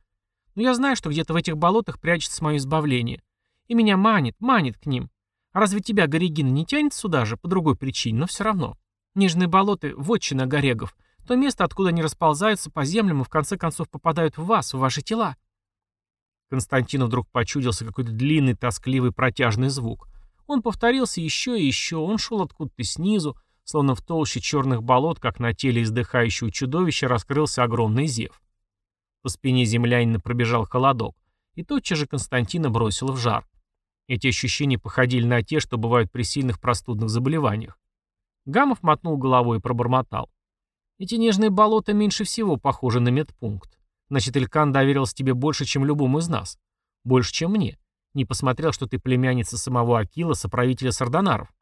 «Но я знаю, что где-то в этих болотах прячется мое избавление. И меня манит, манит к ним. А разве тебя, Горегина, не тянет сюда же, по другой причине, но все равно? Нижние болоты — вотчина Горегов, то место, откуда они расползаются по землям и в конце концов попадают в вас, в ваши тела». Константину вдруг почудился какой-то длинный, тоскливый, протяжный звук. Он повторился еще и еще, он шел откуда-то снизу, словно в толще черных болот, как на теле издыхающего чудовища, раскрылся огромный зев. По спине землянина пробежал холодок, и тотчас же Константина бросило в жар. Эти ощущения походили на те, что бывают при сильных простудных заболеваниях. Гамов мотнул головой и пробормотал. «Эти нежные болота меньше всего похожи на медпункт. Значит, Илькан доверился тебе больше, чем любому из нас. Больше, чем мне. Не посмотрел, что ты племянница самого Акила, соправителя сардонаров.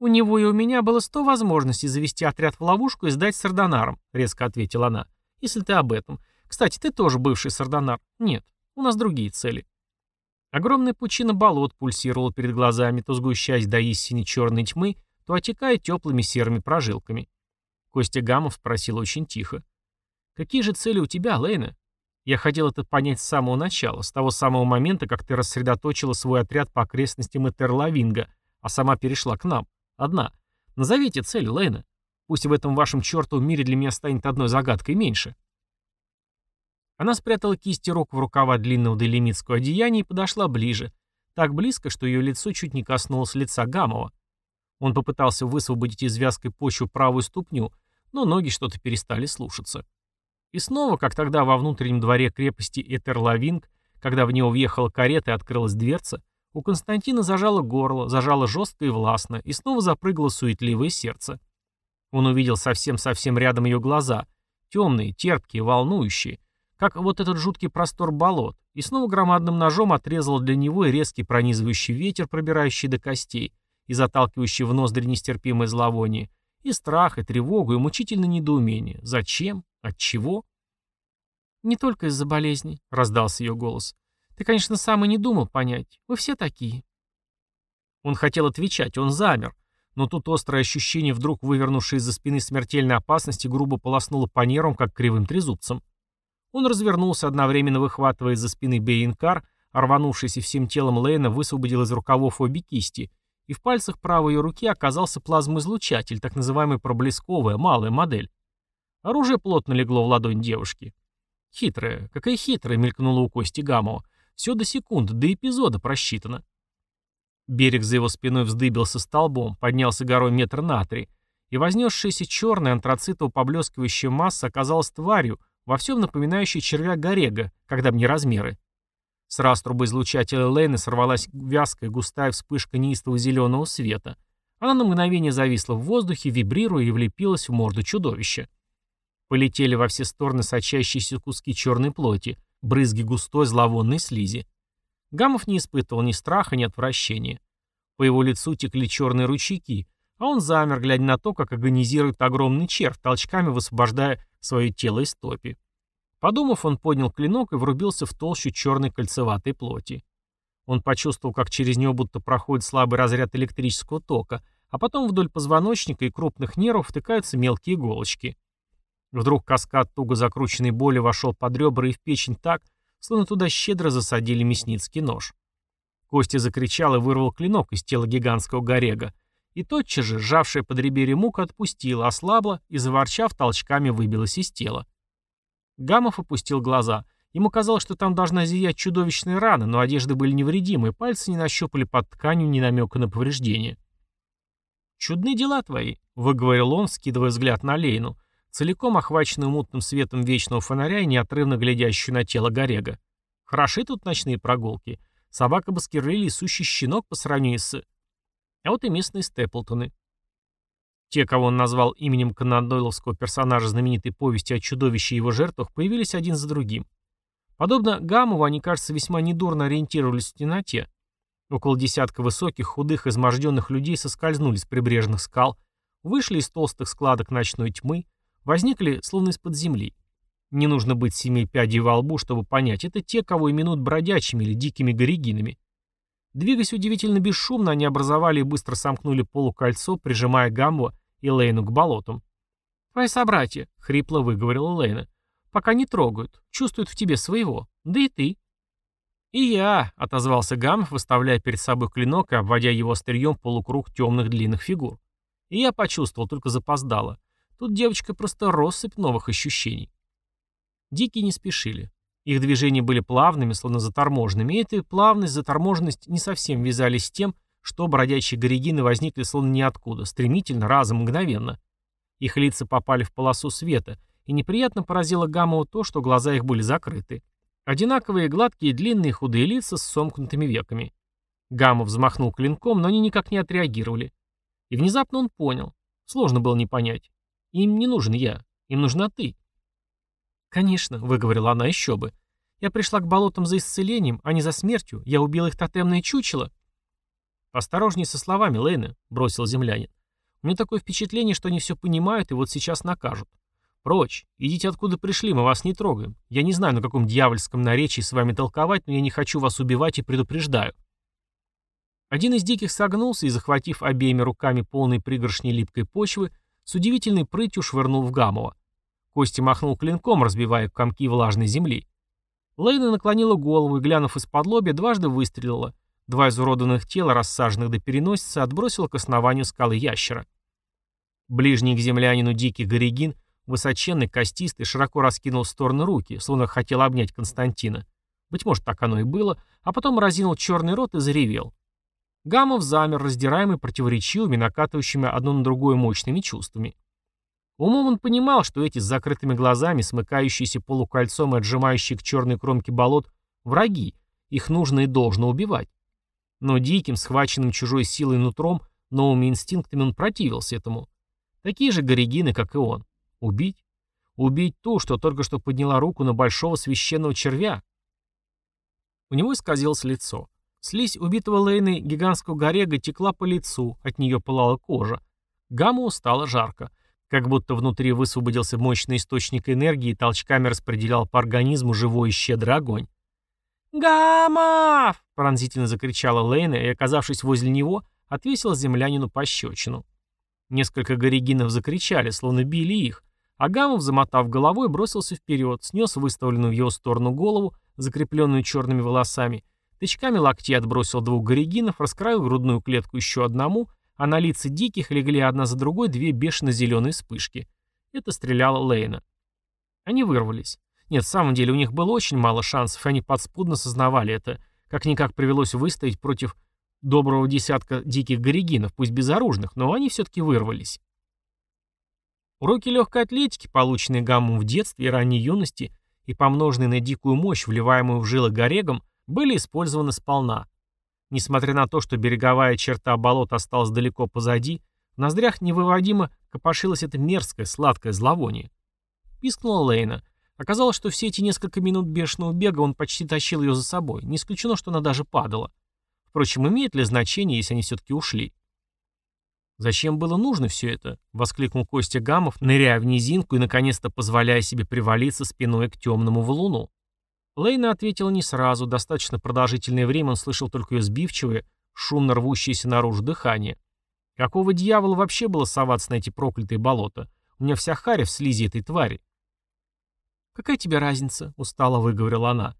«У него и у меня было сто возможностей завести отряд в ловушку и сдать сардонарам», — резко ответила она. «Если ты об этом. Кстати, ты тоже бывший сардонар. Нет, у нас другие цели». Огромная пучина болот пульсировала перед глазами, то сгущаясь до истине черной тьмы, то отекая теплыми серыми прожилками. Костя Гамов спросил очень тихо. «Какие же цели у тебя, Лейна?» «Я хотел это понять с самого начала, с того самого момента, как ты рассредоточила свой отряд по окрестностям Этерлавинга, а сама перешла к нам. Одна. Назовите цель, Лейна. Пусть в этом вашем чертовом мире для меня станет одной загадкой меньше. Она спрятала кисти рук в рукава длинного делимитского одеяния и подошла ближе. Так близко, что ее лицо чуть не коснулось лица Гамова. Он попытался высвободить из вязкой почвы правую ступню, но ноги что-то перестали слушаться. И снова, как тогда во внутреннем дворе крепости Этерлавинг, когда в него въехала карета и открылась дверца, у Константина зажало горло, зажало жестко и властно, и снова запрыгало суетливое сердце. Он увидел совсем-совсем рядом ее глаза, темные, терпкие, волнующие, как вот этот жуткий простор болот, и снова громадным ножом отрезал для него и резкий пронизывающий ветер, пробирающий до костей, и заталкивающий в ноздри нестерпимое зловоние, и страх, и тревогу, и мучительное недоумение. Зачем? От чего? «Не только из-за болезни», — раздался ее голос. Ты, конечно, сам и не думал понять. Вы все такие. Он хотел отвечать, он замер. Но тут острое ощущение, вдруг вывернувшее из-за спины смертельной опасности, грубо полоснуло по нервам, как кривым трезубцем. Он развернулся, одновременно выхватывая из-за спины Бейнкар, а рванувшийся всем телом Лейна высвободил из рукавов обе кисти, и в пальцах правой ее руки оказался плазмоизлучатель, так называемая проблесковая, малая модель. Оружие плотно легло в ладонь девушки. Хитрая, какая хитрая, мелькнула у Кости Гамова. Все до секунды, до эпизода просчитано. Берег за его спиной вздыбился столбом, поднялся горой метр на три, и вознесшаяся черная антрацитово-поблескивающая масса оказалась тварью, во всем напоминающей червя Горега, когда мне размеры. С раструбы излучателя Лейна сорвалась вязкая густая вспышка неистого зеленого света. Она на мгновение зависла в воздухе, вибрируя и влепилась в морду чудовища. Полетели во все стороны сочащиеся куски черной плоти, брызги густой зловонной слизи. Гамов не испытывал ни страха, ни отвращения. По его лицу текли черные ручейки, а он замер, глядя на то, как агонизирует огромный червь, толчками высвобождая свое тело из топи. Подумав, он поднял клинок и врубился в толщу черной кольцеватой плоти. Он почувствовал, как через него будто проходит слабый разряд электрического тока, а потом вдоль позвоночника и крупных нервов втыкаются мелкие иголочки. Вдруг каскад туго закрученной боли вошел под ребра и в печень так, словно туда щедро засадили мясницкий нож. Костя закричал и вырвал клинок из тела гигантского горега, и тотчас же, сжавшая под реберье мука, отпустила, ослабла и, заворчав, толчками выбилась из тела. Гамов опустил глаза. Ему казалось, что там должна зиять чудовищная рана, но одежды были невредимы, пальцы не нащупали под тканью ни намека на повреждение. «Чудные дела твои», — выговорил он, скидывая взгляд на Лейну, целиком охваченную мутным светом вечного фонаря и неотрывно глядящую на тело Горега. «Хороши тут ночные прогулки. Собака Баскервилли — сущий щенок по сравнению с...» А вот и местные Степлтоны. Те, кого он назвал именем канадойловского персонажа знаменитой повести о чудовище и его жертвах, появились один за другим. Подобно Гамову, они, кажется, весьма недурно ориентировались в темноте. Около десятка высоких, худых, изможденных людей соскользнули с прибрежных скал, вышли из толстых складок ночной тьмы, возникли словно из-под земли. Не нужно быть семи пядей во лбу, чтобы понять, это те, кого именуют бродячими или дикими горигинами. Двигаясь удивительно бесшумно, они образовали и быстро сомкнули полукольцо, прижимая Гамбо и Лейну к болотам. «Твои собратья», — хрипло выговорила Лейна, — «пока не трогают, чувствуют в тебе своего, да и ты». «И я», — отозвался Гамов, выставляя перед собой клинок и обводя его острием полукруг темных длинных фигур. И я почувствовал, только запоздало. Тут девочка просто россыпь новых ощущений. Дикие не спешили. Их движения были плавными, словно заторможенными, и эта плавность, заторможенность не совсем вязались с тем, что бродячие горегины возникли словно ниоткуда, стремительно, разом, мгновенно. Их лица попали в полосу света, и неприятно поразило Гамову то, что глаза их были закрыты. Одинаковые гладкие длинные худые лица с сомкнутыми веками. Гамов взмахнул клинком, но они никак не отреагировали. И внезапно он понял. Сложно было не понять. Им не нужен я, им нужна ты. «Конечно», — выговорила она, — «еще бы. Я пришла к болотам за исцелением, а не за смертью. Я убила их тотемное чучело». «Осторожней со словами, Лейна», — бросил землянин. «У меня такое впечатление, что они все понимают и вот сейчас накажут. Прочь, идите откуда пришли, мы вас не трогаем. Я не знаю, на каком дьявольском наречии с вами толковать, но я не хочу вас убивать и предупреждаю». Один из диких согнулся и, захватив обеими руками полной пригоршни липкой почвы, с удивительной прытью швырнул в Гамова. Костя махнул клинком, разбивая комки влажной земли. Лейна наклонила голову и, глянув из-под лобья, дважды выстрелила, Два изуродованных тела, рассаженных до переносицы, отбросило к основанию скалы ящера. Ближний к землянину дикий горегин, высоченный, костистый, широко раскинул в стороны руки, словно хотел обнять Константина. Быть может, так оно и было, а потом разинул черный рот и заревел. Гамов замер, раздираемый противоречивыми, накатывающими одно на другое мощными чувствами. Умом он понимал, что эти с закрытыми глазами, смыкающиеся полукольцом и отжимающие к черной кромке болот, враги, их нужно и должно убивать. Но диким, схваченным чужой силой нутром, новыми инстинктами он противился этому. Такие же горегины, как и он. Убить? Убить ту, что только что подняла руку на большого священного червя. У него исказилось лицо. Слизь убитого Лейны гигантского горега текла по лицу, от нее пылала кожа. Гамму стало жарко. Как будто внутри высвободился мощный источник энергии и толчками распределял по организму живой и щедрый огонь. «Гамов!» — пронзительно закричала Лейна и, оказавшись возле него, отвесила землянину пощечину. Несколько горегинов закричали, словно били их, а Гамов, замотав головой, бросился вперед, снес выставленную в его сторону голову, закрепленную черными волосами, тычками локтей отбросил двух горегинов, раскроил грудную клетку еще одному, а на лица диких легли одна за другой две бешено-зеленые вспышки. Это стреляла Лейна. Они вырвались. Нет, в самом деле у них было очень мало шансов, и они подспудно сознавали это. Как-никак привелось выстоять против доброго десятка диких горегинов, пусть безоружных, но они все-таки вырвались. Уроки легкой атлетики, полученные Гаммом в детстве и ранней юности, и помноженные на дикую мощь, вливаемую в жилы горегом, были использованы сполна. Несмотря на то, что береговая черта болот осталась далеко позади, в ноздрях невыводимо копошилось это мерзкое, сладкое зловоние. Пискнула Лейна. Оказалось, что все эти несколько минут бешеного бега он почти тащил ее за собой. Не исключено, что она даже падала. Впрочем, имеет ли значение, если они все-таки ушли? «Зачем было нужно все это?» — воскликнул Костя Гамов, ныряя в низинку и, наконец-то, позволяя себе привалиться спиной к темному валуну. Лейна ответила не сразу, достаточно продолжительное время он слышал только ее сбивчивое, шумно рвущееся наружу дыхание. Какого дьявола вообще было соваться на эти проклятые болота? У меня вся харя в слизи этой твари. «Какая тебе разница?» — устало выговорила она.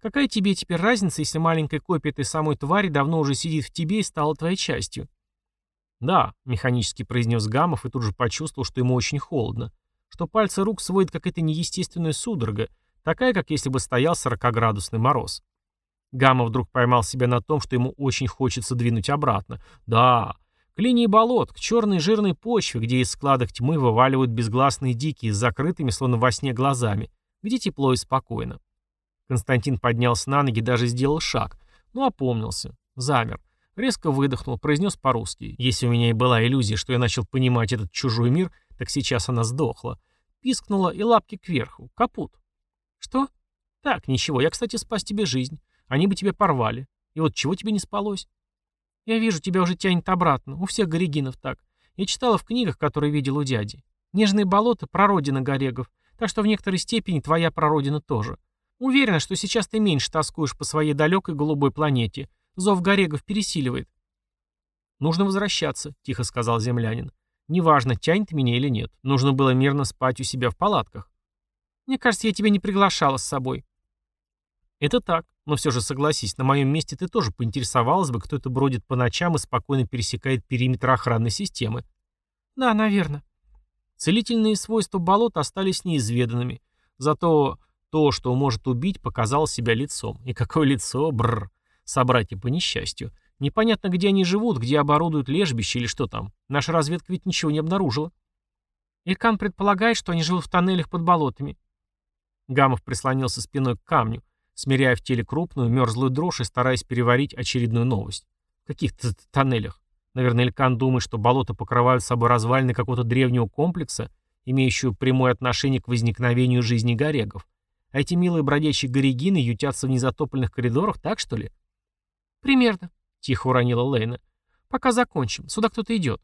«Какая тебе теперь разница, если маленькая копия этой самой твари давно уже сидит в тебе и стала твоей частью?» «Да», — механически произнес Гамов и тут же почувствовал, что ему очень холодно, что пальцы рук сводит какая-то неестественная судорога, такая, как если бы стоял сорокоградусный мороз. Гамов вдруг поймал себя на том, что ему очень хочется двинуть обратно. «Да, К линии болот, к черной жирной почве, где из складок тьмы вываливают безгласные дикие с закрытыми, словно во сне, глазами, где тепло и спокойно. Константин поднялся на ноги, даже сделал шаг, но опомнился, замер, резко выдохнул, произнес по-русски. Если у меня и была иллюзия, что я начал понимать этот чужой мир, так сейчас она сдохла. Пискнула и лапки кверху. Капут. Что? Так, ничего, я, кстати, спас тебе жизнь. Они бы тебя порвали. И вот чего тебе не спалось? Я вижу, тебя уже тянет обратно. У всех горегинов так. Я читала в книгах, которые видел у дяди. Нежные болота — прародина горегов. Так что в некоторой степени твоя прародина тоже. Уверена, что сейчас ты меньше тоскуешь по своей далекой голубой планете. Зов горегов пересиливает. «Нужно возвращаться», — тихо сказал землянин. «Неважно, тянет меня или нет. Нужно было мирно спать у себя в палатках». «Мне кажется, я тебя не приглашала с собой». «Это так. Но все же согласись, на моем месте ты тоже поинтересовалась бы, кто это бродит по ночам и спокойно пересекает периметр охранной системы. Да, наверное. Целительные свойства болот остались неизведанными. Зато то, что может убить, показало себя лицом. И какое лицо, бррр. Собратья по несчастью. Непонятно, где они живут, где оборудуют лежбище или что там. Наша разведка ведь ничего не обнаружила. Илькан предполагает, что они живут в тоннелях под болотами. Гамов прислонился спиной к камню смиряя в теле крупную, мерзлую дрожь и стараясь переварить очередную новость. В каких-то тоннелях. Наверное, Элькан думает, что болота покрывают собой развалины какого-то древнего комплекса, имеющего прямое отношение к возникновению жизни горегов. А эти милые бродячие горегины ютятся в незатопленных коридорах, так что ли? «Примерно», — тихо уронила Лейна. «Пока закончим. Сюда кто-то идет».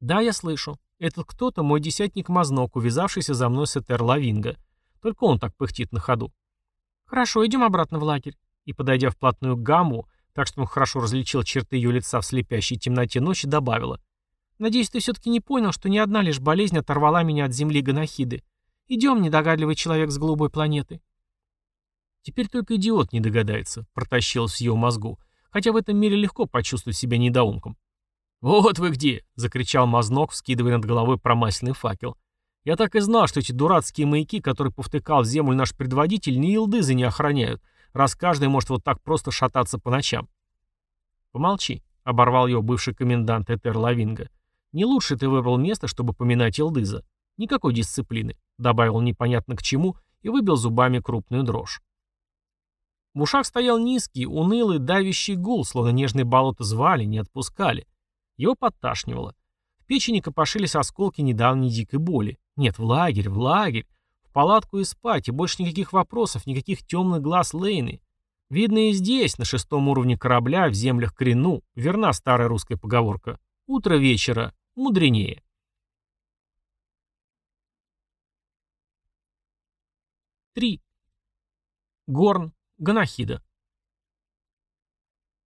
«Да, я слышу. Этот кто-то мой десятник Мазнок, увязавшийся за мной с Этер Лавинга. Только он так пыхтит на ходу. «Хорошо, идем обратно в лагерь». И, подойдя вплотную к Гамму, так что он хорошо различил черты ее лица в слепящей темноте ночи, добавила. «Надеюсь, ты все-таки не понял, что ни одна лишь болезнь оторвала меня от земли Ганахиды. Идем, недогадливый человек с голубой планеты». «Теперь только идиот не догадается», — протащилось в ее мозгу, хотя в этом мире легко почувствовать себя недоумком. «Вот вы где!» — закричал Мазнок, вскидывая над головой промасленный факел. Я так и знал, что эти дурацкие маяки, которые повтыкал в землю наш предводитель, ни елдызы не охраняют, раз каждый может вот так просто шататься по ночам. Помолчи, — оборвал его бывший комендант Этер Лавинга. Не лучше ты выбрал место, чтобы поминать Елдыза. Никакой дисциплины, — добавил непонятно к чему и выбил зубами крупную дрожь. В ушах стоял низкий, унылый, давящий гул, словно нежные болота звали, не отпускали. Его подташнивало. В печени копошились осколки недавней дикой боли. Нет, в лагерь, в лагерь. В палатку и спать, и больше никаких вопросов, никаких темных глаз Лейны. Видно и здесь, на шестом уровне корабля, в землях Крину, верна старая русская поговорка. Утро вечера мудренее. Три. Горн, Ганахида.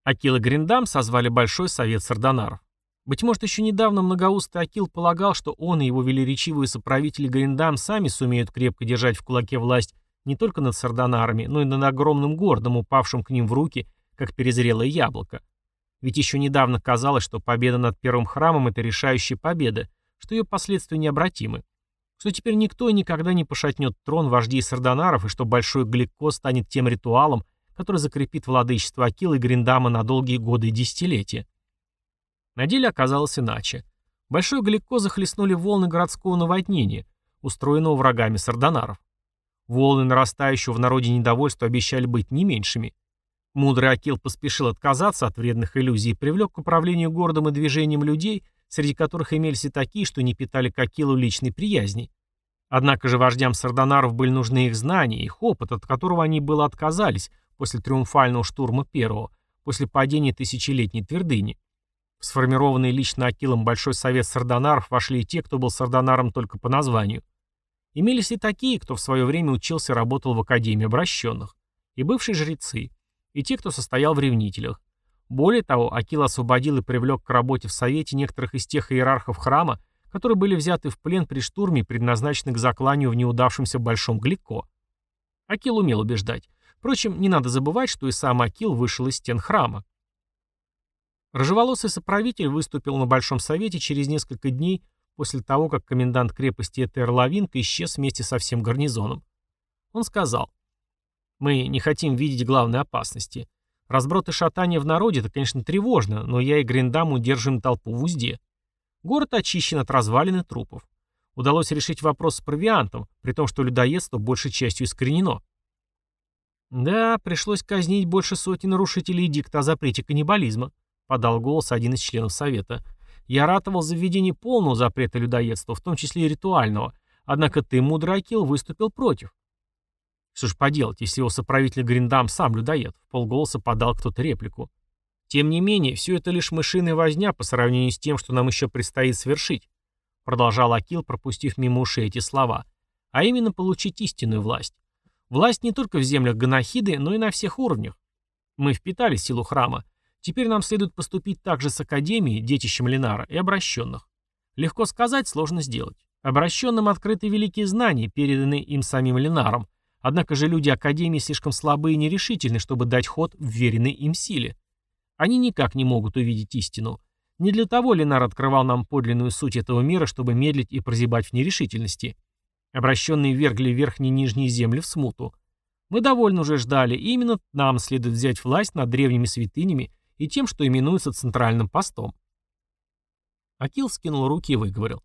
Акила Гриндам созвали Большой Совет Сардонаров. Быть может, еще недавно многоустый Акил полагал, что он и его велеречивые соправители Гриндам сами сумеют крепко держать в кулаке власть не только над сардонарами, но и над огромным городом, упавшим к ним в руки, как перезрелое яблоко. Ведь еще недавно казалось, что победа над первым храмом – это решающая победа, что ее последствия необратимы, что теперь никто и никогда не пошатнет трон вождей сардонаров, и что Большой Гликко станет тем ритуалом, который закрепит владычество Акила и Гриндама на долгие годы и десятилетия. На деле оказалось иначе. Большой Галико захлестнули волны городского наводнения, устроенного врагами сардонаров. Волны нарастающего в народе недовольства обещали быть не меньшими. Мудрый Акил поспешил отказаться от вредных иллюзий и привлек к управлению городом и движением людей, среди которых имелись и такие, что не питали к Акилу личной приязни. Однако же вождям сардонаров были нужны их знания, их опыт, от которого они было отказались после триумфального штурма первого, после падения тысячелетней твердыни. В сформированный лично Акилом Большой Совет Сардонаров вошли и те, кто был Сардонаром только по названию. Имелись и такие, кто в свое время учился и работал в Академии обращенных, и бывшие жрецы, и те, кто состоял в ревнителях. Более того, Акил освободил и привлек к работе в Совете некоторых из тех иерархов храма, которые были взяты в плен при штурме и предназначены к закланию в неудавшемся Большом Глико. Акил умел убеждать. Впрочем, не надо забывать, что и сам Акил вышел из стен храма. Рыжеволосый соправитель выступил на Большом Совете через несколько дней после того, как комендант крепости Этер Лавинка исчез вместе со всем гарнизоном. Он сказал, «Мы не хотим видеть главной опасности. Разброд и шатание в народе – это, конечно, тревожно, но я и Гриндам удерживаем толпу в узде. Город очищен от развалин и трупов. Удалось решить вопрос с провиантом, при том, что людоедство большей частью искоренено. «Да, пришлось казнить больше сотни нарушителей дикта о запрете каннибализма», — подал голос один из членов Совета. «Я ратовал за введение полного запрета людоедства, в том числе и ритуального, однако ты, мудрый Акил, выступил против». «Что ж поделать, если его соправитель Гриндам сам людоед?» — в полголоса подал кто-то реплику. «Тем не менее, все это лишь мышиная возня по сравнению с тем, что нам еще предстоит совершить», — продолжал Акил, пропустив мимо ушей эти слова, «а именно получить истинную власть. Власть не только в землях Ганахиды, но и на всех уровнях. Мы впитали силу храма. Теперь нам следует поступить также с Академией, детищем Ленара, и обращенных. Легко сказать, сложно сделать. Обращенным открыты великие знания, переданные им самим Ленаром. Однако же люди Академии слишком слабы и нерешительны, чтобы дать ход вверенной им силе. Они никак не могут увидеть истину. Не для того Ленар открывал нам подлинную суть этого мира, чтобы медлить и прозябать в нерешительности. Обращенные вергли верхние и нижние земли в смуту. Мы довольно уже ждали, и именно нам следует взять власть над древними святынями и тем, что именуется центральным постом. Акил скинул руки и выговорил.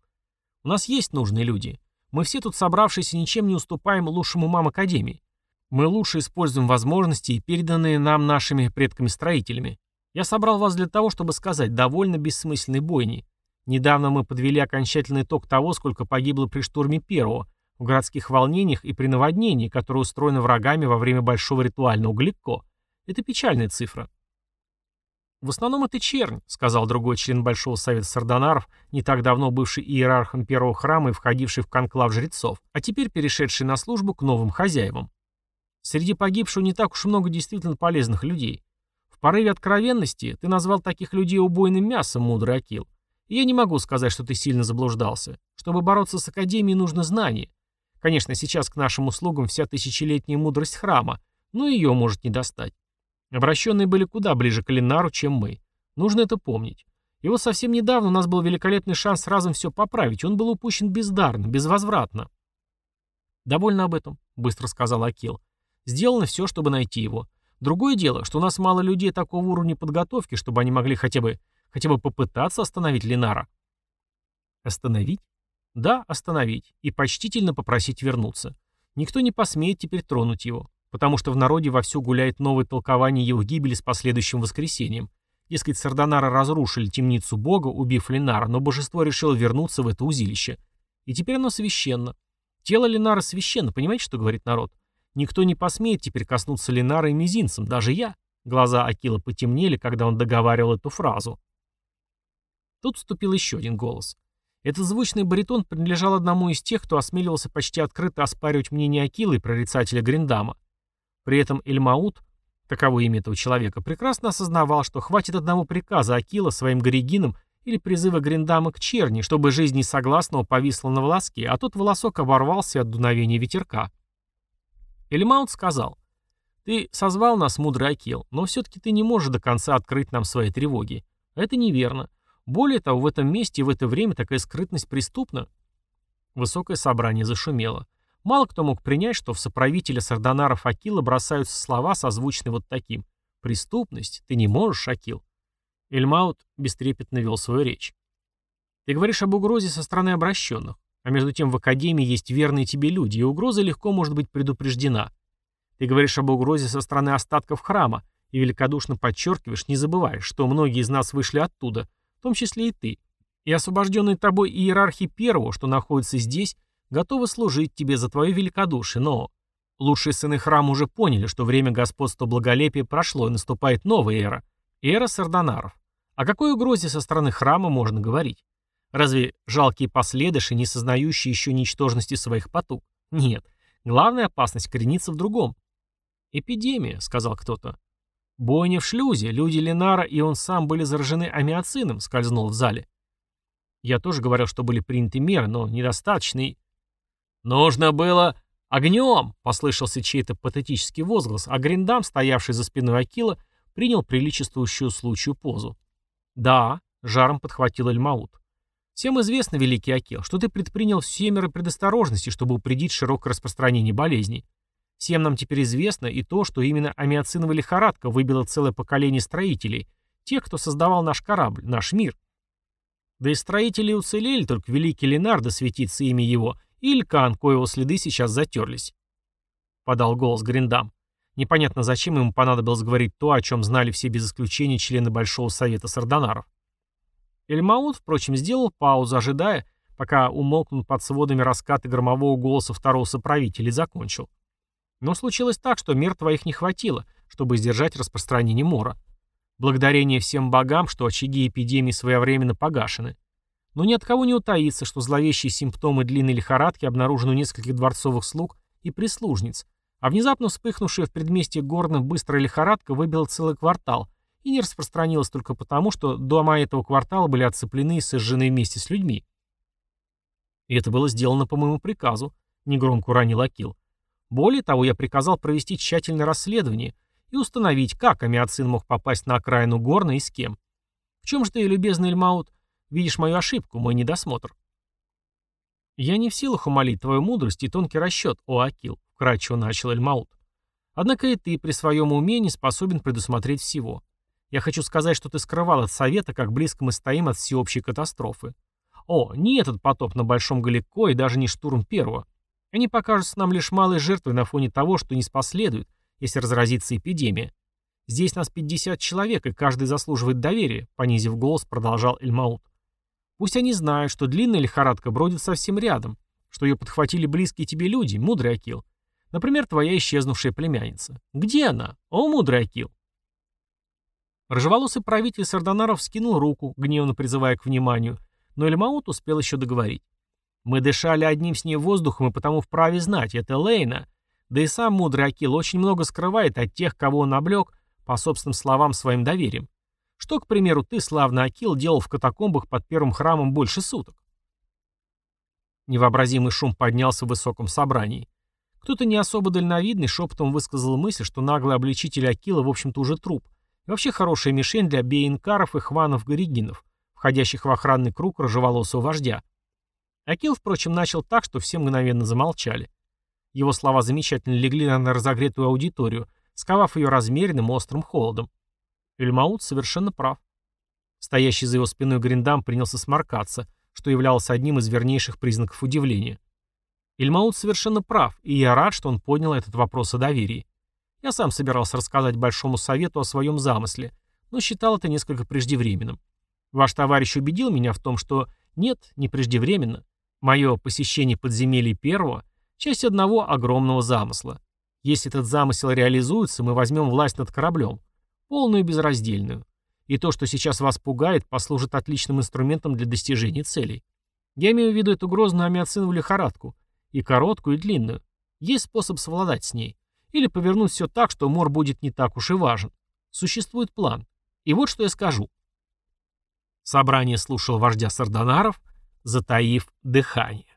У нас есть нужные люди. Мы все тут собравшиеся ничем не уступаем лучшему мам Академии. Мы лучше используем возможности, переданные нам нашими предками-строителями. Я собрал вас для того, чтобы сказать довольно бессмысленной бойни. Недавно мы подвели окончательный итог того, сколько погибло при штурме первого, в городских волнениях и при наводнении, которое устроено врагами во время большого ритуального гликко. Это печальная цифра. «В основном это чернь», — сказал другой член Большого Совета Сардонаров, не так давно бывший иерархом первого храма и входивший в конклав жрецов, а теперь перешедший на службу к новым хозяевам. Среди погибших не так уж много действительно полезных людей. В порыве откровенности ты назвал таких людей убойным мясом, мудрый Акил. И я не могу сказать, что ты сильно заблуждался. Чтобы бороться с Академией, нужно знание. Конечно, сейчас к нашим услугам вся тысячелетняя мудрость храма, но ее может не достать. Обращенные были куда ближе к Ленару, чем мы. Нужно это помнить. И вот совсем недавно у нас был великолепный шанс разом все поправить, он был упущен бездарно, безвозвратно. «Довольно об этом», — быстро сказал Акил. «Сделано все, чтобы найти его. Другое дело, что у нас мало людей такого уровня подготовки, чтобы они могли хотя бы, хотя бы попытаться остановить Ленара». «Остановить?» Да, остановить и почтительно попросить вернуться. Никто не посмеет теперь тронуть его, потому что в народе вовсю гуляет новое толкование его гибели с последующим воскресением. Дескать, Сардонара разрушили темницу бога, убив Ленара, но божество решило вернуться в это узилище. И теперь оно священно. Тело Ленара священно, понимаете, что говорит народ? Никто не посмеет теперь коснуться Ленара и мизинцем, даже я. Глаза Акила потемнели, когда он договаривал эту фразу. Тут вступил еще один голос. Этот звучный баритон принадлежал одному из тех, кто осмеливался почти открыто оспаривать мнение Акилы и прорицателя Гриндама. При этом Эльмаут, таково имя этого человека, прекрасно осознавал, что хватит одного приказа Акила своим горигинам или призыва Гриндама к черни, чтобы жизнь несогласного повисла на волоске, а тот волосок оборвался от дуновения ветерка. Эльмаут сказал, «Ты созвал нас, мудрый Акил, но все-таки ты не можешь до конца открыть нам свои тревоги. Это неверно. Более того, в этом месте и в это время такая скрытность преступна. Высокое собрание зашумело. Мало кто мог принять, что в соправителя сардонаров Акила бросаются слова, созвучные вот таким. «Преступность? Ты не можешь, Акил?» Эльмаут бестрепетно вел свою речь. «Ты говоришь об угрозе со стороны обращенных, а между тем в Академии есть верные тебе люди, и угроза легко может быть предупреждена. Ты говоришь об угрозе со стороны остатков храма, и великодушно подчеркиваешь, не забываешь, что многие из нас вышли оттуда – в том числе и ты. И освобожденные тобой иерархи первого, что находится здесь, готовы служить тебе за твое великодушие, но лучшие сыны храма уже поняли, что время господства благолепия прошло и наступает новая эра. Эра сардонаров. О какой угрозе со стороны храма можно говорить? Разве жалкие последыши, не сознающие еще ничтожности своих потуг? Нет. Главная опасность коренится в другом. «Эпидемия», — сказал кто-то. Бойня в шлюзе, люди Ленара и он сам были заражены амиоцином, скользнул в зале. Я тоже говорил, что были приняты меры, но недостаточные. «Нужно было огнем!» — послышался чей-то патетический возглас, а Гриндам, стоявший за спиной Акила, принял приличествующую случаю позу. «Да», — жаром подхватил Эльмаут. «Всем известно, великий Акил, что ты предпринял все меры предосторожности, чтобы упредить широкое распространение болезней. Всем нам теперь известно и то, что именно амиоциновая лихорадка выбила целое поколение строителей, тех, кто создавал наш корабль, наш мир. Да и строители уцелели, только великий Ленардо светится имя его, и Илькан, коего следы сейчас затерлись. Подал голос Гриндам. Непонятно, зачем ему понадобилось говорить то, о чем знали все без исключения члены Большого Совета Сардонаров. Эльмаут, впрочем, сделал паузу, ожидая, пока умолкнут под сводами раскаты громового голоса второго соправителя и закончил. Но случилось так, что мер твоих не хватило, чтобы сдержать распространение мора. Благодарение всем богам, что очаги эпидемии своевременно погашены. Но ни от кого не утаится, что зловещие симптомы длинной лихорадки обнаружены у нескольких дворцовых слуг и прислужниц, а внезапно вспыхнувшая в предместье горно быстрая лихорадка выбила целый квартал и не распространилась только потому, что дома этого квартала были отцеплены и сожжены вместе с людьми. И это было сделано по моему приказу, негромко уронил Акил. Более того, я приказал провести тщательное расследование и установить, как амиоцин мог попасть на окраину Горна и с кем. В чем же ты, любезный Эльмаут, видишь мою ошибку, мой недосмотр? Я не в силах умолить твою мудрость и тонкий расчет, о Акил, вкратчиво начал Эльмаут. Однако и ты при своем умении способен предусмотреть всего. Я хочу сказать, что ты скрывал от совета, как близко мы стоим от всеобщей катастрофы. О, не этот потоп на Большом Галико и даже не штурм первого. Они покажутся нам лишь малой жертвой на фоне того, что не споследует, если разразится эпидемия. Здесь нас 50 человек, и каждый заслуживает доверия, понизив голос, продолжал Эльмаут. Пусть они знают, что длинная лихорадка бродит совсем рядом, что ее подхватили близкие тебе люди, мудрый Акил. Например, твоя исчезнувшая племянница. Где она? О, мудрый Акил. Рыжеволосый правитель Сардонаров скинул руку, гневно призывая к вниманию, но Эльмаут успел еще договорить. «Мы дышали одним с ней воздухом и потому вправе знать, это Лейна. Да и сам мудрый Акил очень много скрывает от тех, кого он облег, по собственным словам, своим доверием. Что, к примеру, ты, славный Акил, делал в катакомбах под первым храмом больше суток?» Невообразимый шум поднялся в высоком собрании. Кто-то не особо дальновидный шепотом высказал мысль, что наглый обличитель Акила в общем-то уже труп, и вообще хорошая мишень для бейнкаров и хванов-горигинов, входящих в охранный круг рыжеволосого вождя. Акил, впрочем, начал так, что все мгновенно замолчали. Его слова замечательно легли на разогретую аудиторию, сковав ее размеренным острым холодом. Эльмаут совершенно прав. Стоящий за его спиной Гриндам принялся сморкаться, что являлось одним из вернейших признаков удивления. Эльмаут совершенно прав, и я рад, что он поднял этот вопрос о доверии. Я сам собирался рассказать Большому Совету о своем замысле, но считал это несколько преждевременным. Ваш товарищ убедил меня в том, что нет, не преждевременно. Мое посещение подземелья первого – часть одного огромного замысла. Если этот замысел реализуется, мы возьмем власть над кораблем. Полную и безраздельную. И то, что сейчас вас пугает, послужит отличным инструментом для достижения целей. Я имею в виду эту грозную амиоциновую лихорадку. И короткую, и длинную. Есть способ совладать с ней. Или повернуть все так, что мор будет не так уж и важен. Существует план. И вот что я скажу. Собрание слушал вождя Сардонаров, затаив дыхание.